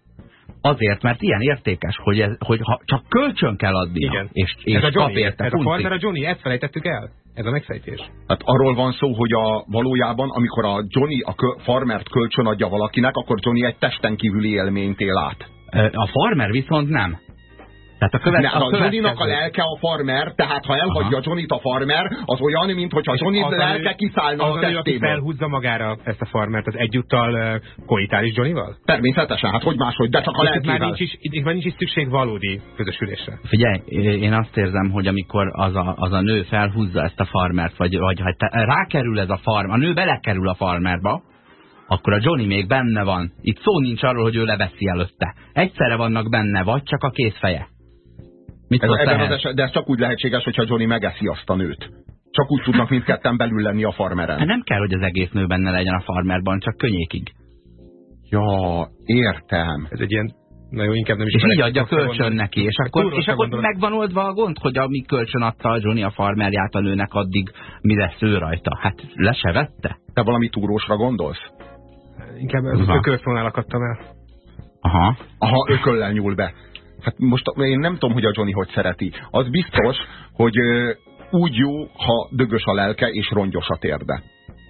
C: Azért, mert ilyen értékes, hogy, ez, hogy ha csak kölcsön kell adni.
B: Igen.
C: És,
B: és ez a Johnny, kap érte. Ez a farmer a Johnny, ezt felejtettük el. Ez a megfejtés.
A: Hát arról van szó, hogy a valójában, amikor a Johnny a kö, farmert kölcsön adja valakinek, akkor Johnny egy testen kívüli élményt él át.
C: A farmer viszont nem.
A: Tehát a, követ, ne, a, a Johnny-nak a lelke a farmer, tehát ha elhagyja Johnny-t a farmer, az olyan, mint hogyha Johnny lelke kiszállna az a testéből. aki
B: felhúzza magára ezt a farmert, az egyúttal uh, koitális Johnny-val?
A: Természetesen, hát hogy máshogy, de csak a lelkével.
B: Már nincs is, itt már nincs is szükség valódi közösülésre.
C: Figyelj, én azt érzem, hogy amikor az a, az a nő felhúzza ezt a farmert, vagy, vagy ha rákerül ez a farm, a nő belekerül a farmerba, akkor a Johnny még benne van. Itt szó nincs arról, hogy ő leveszi előtte. Egyszerre vannak benne, vagy csak a kézfeje.
A: Mit ez, ebben az eset, de ez csak úgy lehetséges, hogyha Johnny megeszi azt a nőt. Csak úgy tudnak mindketten belül lenni a farmeren.
C: Hát nem kell, hogy az egész nő benne legyen a farmerban, csak könnyékig.
A: Ja, értem.
B: Ez egy ilyen Na jó, inkább nem is
C: és így adja kölcsön neki, és akkor, és akkor megvan oldva a gond, hogy amíg kölcsön adta a Johnny a farmerját a nőnek, addig mi lesz ő rajta? Hát le se vette?
A: Te valami túrósra gondolsz?
B: Inkább az ökölfonál akadtam el.
C: Aha.
A: Aha, ököllel nyúl be. Hát most én nem tudom, hogy a Johnny hogy szereti. Az biztos, hogy úgy jó, ha dögös a lelke és rongyos a térde.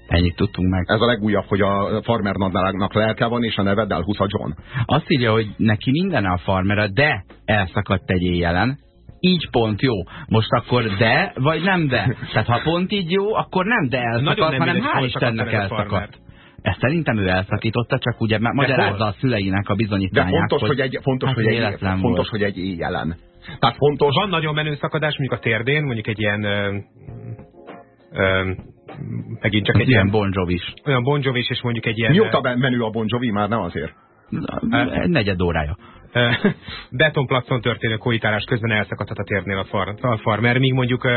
C: Ennyit tudtunk meg.
A: Ez a legújabb, hogy a farmer nadrágnak lelke van, és a neved elhúz a John.
C: Azt írja, hogy neki minden a farmer, de elszakadt egy éjjelen. Így pont jó. Most akkor de, vagy nem de? Tehát ha pont így jó, akkor nem de elszakadt, hanem hál' Istennek elszakadt. Ezt szerintem ő elszakította, csak ugye magyarázza a szüleinek a bizonyítványát.
A: De fontos, hogy, hogy egy, fontos, hát hogy egy, fontos, hogy egy éjjelen. Tehát fontos...
B: Van nagyon menő szakadás, mondjuk a térdén, mondjuk egy ilyen ö, ö, megint csak egy
C: ilyen Bon Jovi is.
B: Olyan Bon és mondjuk egy ilyen...
A: Mióta menő a Bon Jovi? Már nem azért.
C: Egy negyed órája.
B: betonplacon történő koitálás közben elszakadhat a térnél a, far, a farmer, míg mondjuk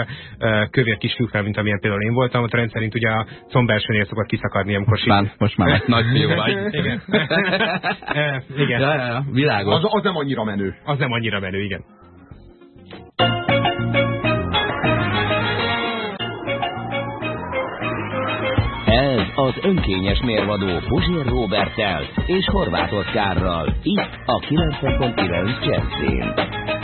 B: kövér kisfiúknál, mint amilyen például én voltam, ott rendszerint ugye a combelsőnél szokott kiszakadni, amikor
C: most már, most már nagy fiú vagy.
B: igen. igen.
C: Ja, ja, ja, világos.
A: Az, az nem annyira menő.
B: Az nem annyira menő, igen.
D: Az önkényes mérvadó Puzsér Robertel és Horváth Oszkárral. Itt a 90.9 Jazzin.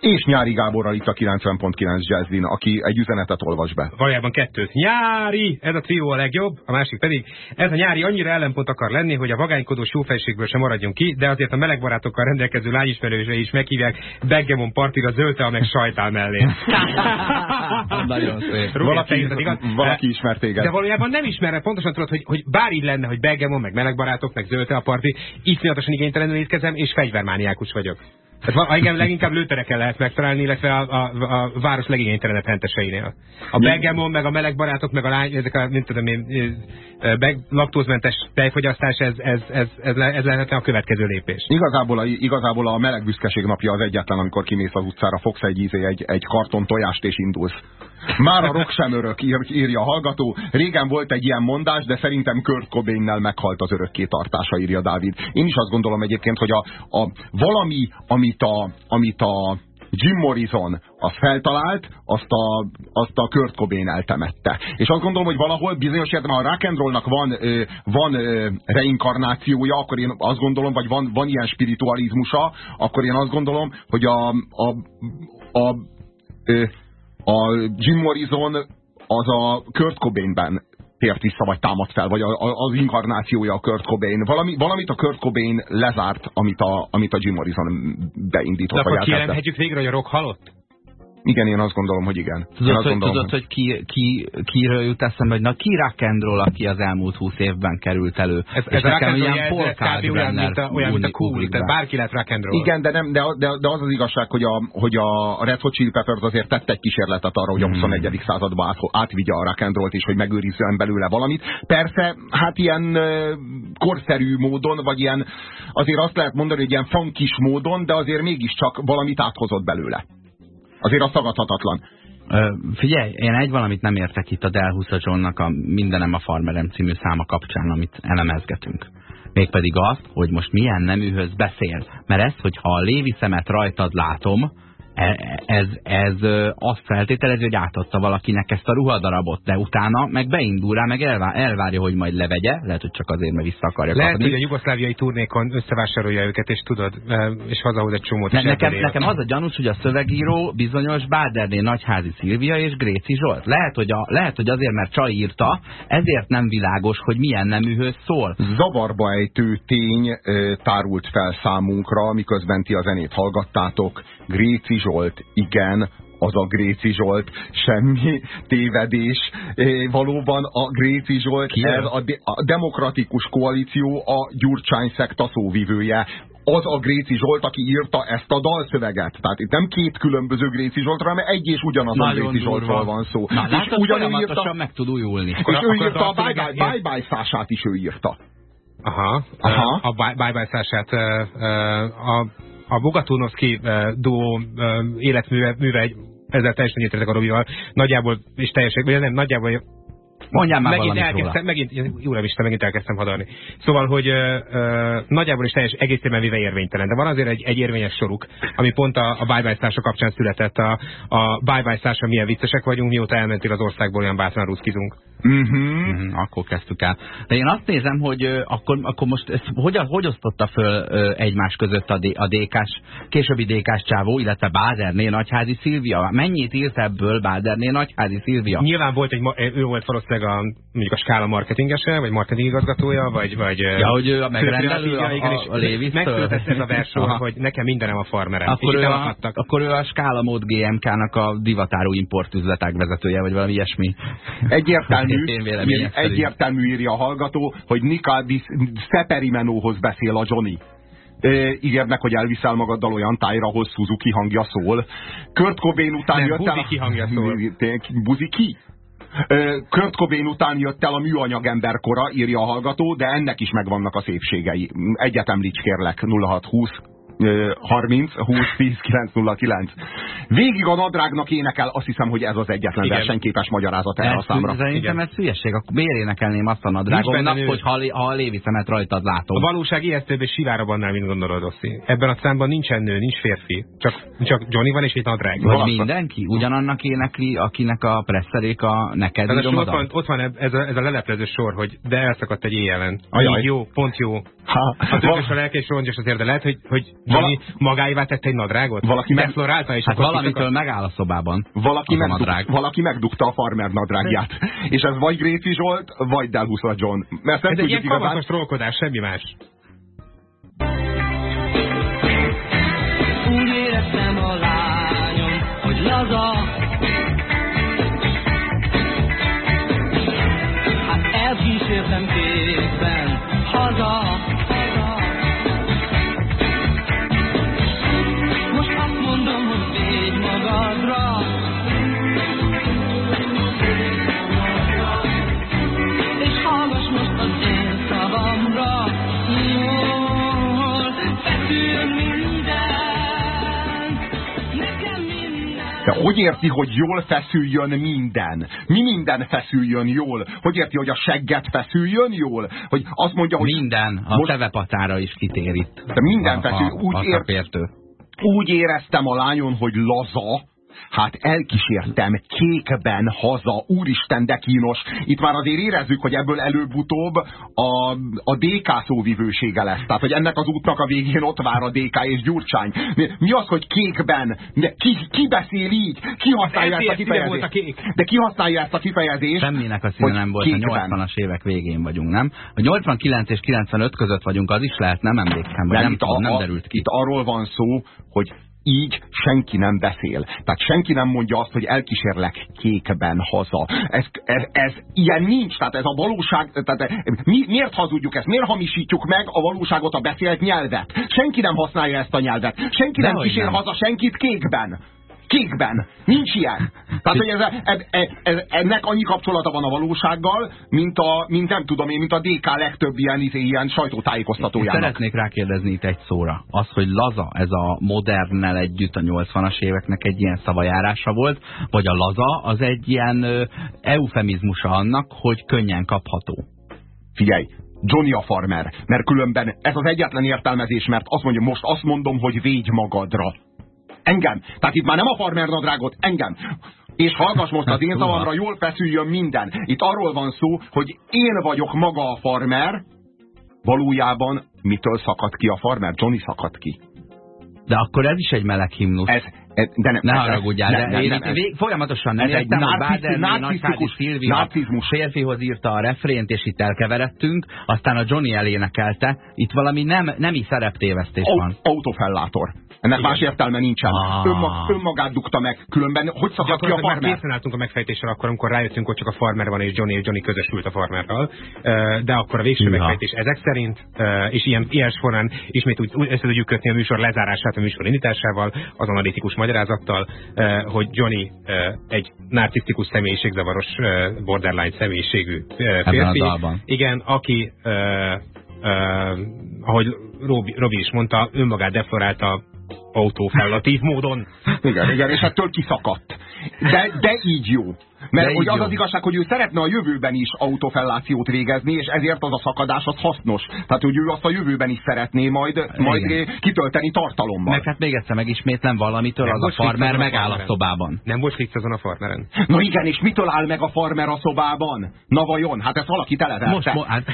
A: És Nyári Gáborral itt a 90.9 Jazzin, aki egy üzenetet olvas be.
B: Valójában kettőt. Nyári! Ez a trió a legjobb, a másik pedig. Ez a nyári annyira ellenpont akar lenni, hogy a vagánykodós jófejségből sem maradjon ki, de azért a melegbarátokkal rendelkező lányismerősre is meghívják Beggemon partira zöldte, meg sajtál mellé.
C: Nagyon szép.
A: valaki, valaki ismer téged.
B: De valójában nem ismer, pontosan tudod, hogy, hogy bár így lenne, hogy Beggemon, meg melegbarátok, meg zöldte a parti, iszonyatosan igénytelenül étkezem, és fegyvermániákus vagyok. Hát igen, leginkább lőtereken lehet megtalálni, illetve a, a, a város legigénytelenebb henteseinél. A Bergamon, meg a meleg barátok, meg a lány, ezek a, mint tudom én, laktózmentes tejfogyasztás, ez, ez, ez, ez, le, ez lehetne a következő lépés.
A: Igazából a, igazából a meleg büszkeség napja az egyetlen, amikor kimész az utcára, fogsz egy, ízé, egy, egy karton tojást és indulsz. Már a rock sem örök, ír, írja a hallgató. Régen volt egy ilyen mondás, de szerintem Kurt Cobain-nel meghalt az örökké tartása, írja Dávid. Én is azt gondolom egyébként, hogy a, a valami, amit a, amit a Jim Morrison az feltalált, azt a, azt a Kurt Cobain eltemette. És azt gondolom, hogy valahol bizonyos értelemben a rock and rollnak van, ö, van ö, reinkarnációja, akkor én azt gondolom, vagy van, van ilyen spiritualizmusa, akkor én azt gondolom, hogy a, a, a, ö, a Jim Morrison az a Kurt Cobainben tért vissza, vagy támad fel, vagy a, a, az inkarnációja a Kurt Cobain. Valami, valamit a Kurt Cobain lezárt, amit a, amit a Jim Morrison beindított.
B: De akkor kijelenhetjük végre, hogy a rock halott?
A: Igen, én azt gondolom, hogy igen.
C: Tudod,
A: azt
C: hogy, gondolom, tudod hogy ki, ki, kiről jut eszembe, hogy na ki rock'n'roll, aki az elmúlt húsz évben került elő.
B: Ez, ez nekem ilyen olyan, mint a, olyan, mint a cool, tehát bárki lehet rock'n'roll.
A: Igen, de, nem, de, de, de, az az igazság, hogy a, hogy a Red Hot Chili Peppers azért tett egy kísérletet arra, hogy a 21. Mm. században át, átvigye a rock'n'rollt is, hogy megőrizzen belőle valamit. Persze, hát ilyen korszerű módon, vagy ilyen, azért azt lehet mondani, hogy ilyen funkis módon, de azért mégiscsak valamit áthozott belőle. Azért az tagadhatatlan.
C: Ö, figyelj, én egy valamit nem értek itt a Delhusa Johnnak a Mindenem a Farmerem című száma kapcsán, amit elemezgetünk. Mégpedig azt, hogy most milyen neműhöz beszél. Mert ez, hogyha a lévi szemet rajtad látom, ez, ez azt feltételezi, hogy átadta valakinek ezt a ruhadarabot, de utána meg beindul rá, meg elvár, elvárja, hogy majd levegye, lehet, hogy csak azért, mert vissza akarja
B: Lehet, kapni. hogy a jugoszláviai turnékon összevásárolja őket, és tudod, és hazahoz egy csomót.
C: Ne, nekem, nekem az a gyanús, hogy a szövegíró bizonyos Báderné Nagyházi Szilvia és Gréci Zsolt. Lehet, hogy, a, lehet, hogy azért, mert Csaj írta, ezért nem világos, hogy milyen neműhöz szól.
A: Zavarba ejtő tény tárult fel számunkra, miközben ti a zenét hallgattátok. Gréci Zsolt, igen, az a Gréci Zsolt, semmi tévedés. Valóban a Gréci Zsolt, ez a, de a demokratikus koalíció a Gyurcsány szekta szóvivője az a Gréci Zsolt, aki írta ezt a dalszöveget. Tehát itt nem két különböző Gréci Zsoltra, hanem egy és ugyanaz a Gréci Zsoltról van szó.
C: Na, és látod, ugyanúgy írta, meg tud újulni.
A: És ő írta a Bye Bye, bye, bye szását is ő írta.
B: Aha, Aha. a Bye Bye szását a a Bogaturnovszki uh, duó uh, életműve műve egy ezzel teljesen értetek a Robival, nagyjából és teljesen, vagy nem, nagyjából
C: Mondjál már
B: megint elkezdtem, megint, Jóra Isten, megint elkezdtem hadarni. Szóval, hogy ö, ö, nagyjából is teljes egészében véve érvénytelen, de van azért egy, egy érvényes soruk, ami pont a, a bye bye kapcsán született. A, a bye bye milyen viccesek vagyunk, mióta elmentél az országból, olyan bátran ruszkizunk.
C: Uh -huh. Uh -huh, akkor kezdtük el. De én azt nézem, hogy uh, akkor, akkor most ezt, hogy, hogy osztotta föl uh, egymás között a, a DK-s, későbbi DK-s csávó, illetve Báderné Nagyházi Szilvia? Mennyit írt ebből Báderné Nagyházi Szilvia?
B: Nyilván volt egy, ő volt valószínűleg a, mondjuk a skála marketingese, vagy marketing igazgatója, vagy, vagy
C: ja, hogy ő a megrendelő, a,
B: igen, a, a, a Megszületett ez a versor, hogy nekem mindenem a farmerem.
C: Akkor, ő a, akkor ő a skála mód GMK-nak a divatárú importüzletek vezetője, vagy valami ilyesmi.
A: Egyértelmű egyértelmű, egyértelmű írja a hallgató, hogy Nika Szeperimenóhoz beszél a Johnny. ígérnek, hogy elviszel magaddal olyan tájra, ahol Suzuki hangja szól. Kurt Cobain után
B: Nem, jött el... Buziki hangja szól.
A: Buziki? Kurt Cobain után jött el a műanyag emberkora, írja a hallgató, de ennek is megvannak a szépségei. Egyet említs kérlek, 0620 30 20 10 909. Végig a nadrágnak énekel, azt hiszem, hogy ez az egyetlen Igen. versenyképes magyarázat erre a számra.
C: Szerintem ez hülyeség, akkor miért énekelném azt a nadrágomnak, hogy ha, ha a Lévi szemet rajtad látom.
B: A valóság ijesztőbb és sivárabb annál, mint gondolod, Oszi. Ebben a számban nincsen nő, nincs férfi. Csak, csak Johnny van és egy nadrág.
C: Vagy mindenki? Ugyanannak énekli, akinek a presszeréka neked Tehát
B: írom ott van, ott van ez, a, ez a leleplező sor, hogy de elszakadt egy éjjelen. Ajaj. Jó, pont jó. Ha, hát a lelke és rongyos azért, de lehet, hogy, hogy Vala... magáévá tette egy nadrágot?
A: Valaki
B: megflorálta, és
C: hát valamitől a... megáll a szobában.
A: Valaki, megdug, nadrág. valaki megdugta a farmer nadrágját. és ez vagy Gréci Zsolt, vagy Delhuszra John.
B: Mert ez egy ilyen igazán... trollkodás, semmi más. Úgy éreztem a lányom, hogy laza
A: hogy érti, hogy jól feszüljön minden? Mi minden feszüljön jól? Hogy érti, hogy a segget feszüljön jól? Hogy azt mondja, hogy...
C: Minden, a most... tevepatára is kitérít.
A: De minden feszül. Úgy, ért, úgy éreztem a lányon, hogy laza, Hát elkísértem kékben haza, úristen, de kínos. Itt már azért érezzük, hogy ebből előbb-utóbb a, a DK szóvivősége lesz. Tehát, hogy ennek az útnak a végén ott vár a DK és Gyurcsány. Mi, az, hogy kékben? Ki, ki beszél így? Ki használja ezt a kifejezést? A kék. De ki használja ezt a kifejezést?
C: Semminek a színe nem volt, kékben. a 80-as évek végén vagyunk, nem? A 89 és 95 között vagyunk, az is lehet, nem emlékszem, vagy nem, nem, tudom, nem derült ki.
A: Itt arról van szó, hogy így senki nem beszél. Tehát senki nem mondja azt, hogy elkísérlek kékben haza. Ez, ez, ez ilyen nincs, tehát ez a valóság, tehát mi, miért hazudjuk ezt? Miért hamisítjuk meg a valóságot, a beszélt nyelvet? Senki nem használja ezt a nyelvet. Senki De nem kísér nem. haza senkit kékben kékben. Nincs ilyen. Tehát, hogy ez, ez, ez, ennek annyi kapcsolata van a valósággal, mint, a, mint nem tudom én, mint a DK legtöbb ilyen, ilyen sajtótájékoztatójának.
C: Szeretnék rákérdezni itt egy szóra. Az, hogy laza, ez a modernnel együtt a 80-as éveknek egy ilyen szavajárása volt, vagy a laza az egy ilyen eufemizmusa annak, hogy könnyen kapható.
A: Figyelj, Johnny a farmer, mert különben ez az egyetlen értelmezés, mert azt mondja, most azt mondom, hogy védj magadra. Engem. Tehát itt már nem a farmer nadrágot, engem. És hallgass most az én szavamra, jól feszüljön minden. Itt arról van szó, hogy én vagyok maga a farmer, valójában mitől szakad ki a farmer? Johnny szakad ki.
C: De akkor ez is egy meleg himnusz. Ez,
A: de nem,
C: ne haragudjál, de nem, nem, nem, vég, folyamatosan nem ez értem, hogy Báderné Nagyházi Szilvia férfihoz írta a refrént, és itt elkeveredtünk, aztán a Johnny elénekelte. Itt valami nem, nemi szereptévesztés van.
A: Autofellátor. Ennek Igen. más értelme nincsen. Ah. Önmag, önmagát dukta meg, különben hogy szakadt ki a farmer?
B: Készen álltunk a megfejtéssel akkor, amikor rájöttünk, hogy csak a farmer van, és Johnny és Johnny közösült a farmerral. De akkor a végső ja. megfejtés ezek szerint, és ilyen, ilyen során ismét úgy, úgy össze tudjuk kötni a műsor lezárását a műsor indításával, az analitikus magyarázattal, hogy Johnny egy narcisztikus személyiségzavaros borderline személyiségű férfi. Igen, aki ahogy Robi, Robi is mondta, önmagát deflorálta autófellatív módon.
A: Igen, igen, és ettől kiszakadt. De, de így jó. Mert hogy az az igazság, hogy ő szeretne a jövőben is autofellációt végezni, és ezért az a szakadás az hasznos. Tehát, hogy ő azt a jövőben is szeretné majd, majd kitölteni tartalommal.
C: Meg hát még egyszer megismétlem valamitől, nem az a farmer megáll a szobában.
B: Nem volt vicc azon a farmeren.
A: Na igen, és mitől áll meg a farmer a szobában? Na vajon? Hát ez valaki televelte.
C: Most, mo hát,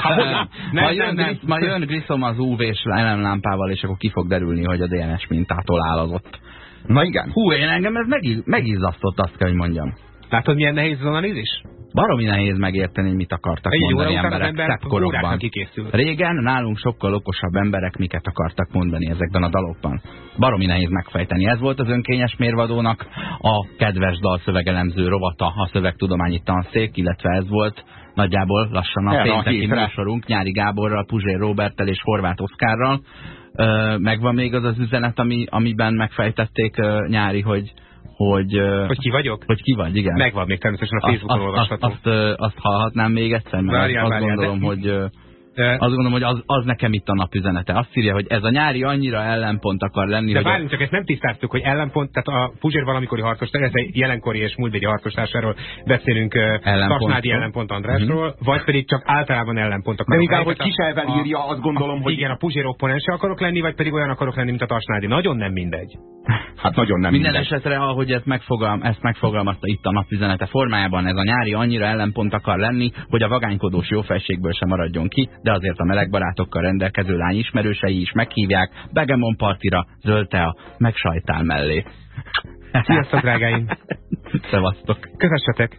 C: hát, majd, jön, nem. majd jön Grissom az UV-s lámpával, és akkor ki fog derülni, hogy a DNS mintától állazott.
A: Na igen.
C: Hú, én engem ez megiz, megizzasztott, azt kell, hogy mondjam.
B: Látod, milyen nehéz az analízis?
C: Baromi nehéz megérteni, hogy mit akartak Egy mondani emberek ember korokban. Régen nálunk sokkal okosabb emberek miket akartak mondani ezekben a dalokban. Baromi nehéz megfejteni. Ez volt az önkényes mérvadónak a kedves dalszövegelemző rovata, a szövegtudományi tanszék, illetve ez volt nagyjából lassan a pénteki műsorunk Nyári Gáborral, Puzsér Roberttel és Horváth Oszkárral. Megvan még az az üzenet, ami, amiben megfejtették Nyári, hogy hogy...
B: Hogy ki vagyok?
C: Hogy ki vagy, igen.
B: Megvan még természetesen a Facebookon olvasható.
C: Azt, azt, azt hallhatnám még egyszer, mert várjál, azt várjál, gondolom, de... hogy azt gondolom, hogy az, az nekem itt a napüzenete. Azt írja, hogy ez a nyári annyira ellenpont akar lenni.
B: De várjunk, a... csak ezt nem tisztáztuk, hogy ellenpont, tehát a Puzsér valamikori harcos, ez egy jelenkori és múltbéli harcostársáról beszélünk Tasnádi ellenpont Andrásról, uh mhm. -huh. vagy pedig csak általában ellenpont
A: akar. De hogy kiselvel írja, azt gondolom,
B: a,
A: hogy...
B: Igen, a Puzsér opponense akarok lenni, vagy pedig olyan akarok lenni, mint a Tasnádi. Nagyon nem mindegy.
A: Hát nagyon nem
C: Minden mindegy. esetre, ahogy ezt, megfogalm, ezt megfogalmazta itt a napüzenete formájában, ez a nyári annyira ellenpont akar lenni, hogy a vagánykodós jófejségből sem maradjon ki, de azért a melegbarát barátokkal rendelkező lány ismerősei is meghívják Begemon partira, zöldtea, meg sajtál mellé.
B: Sziasztok, drágáim!
C: Szevasztok!
B: Közössetek!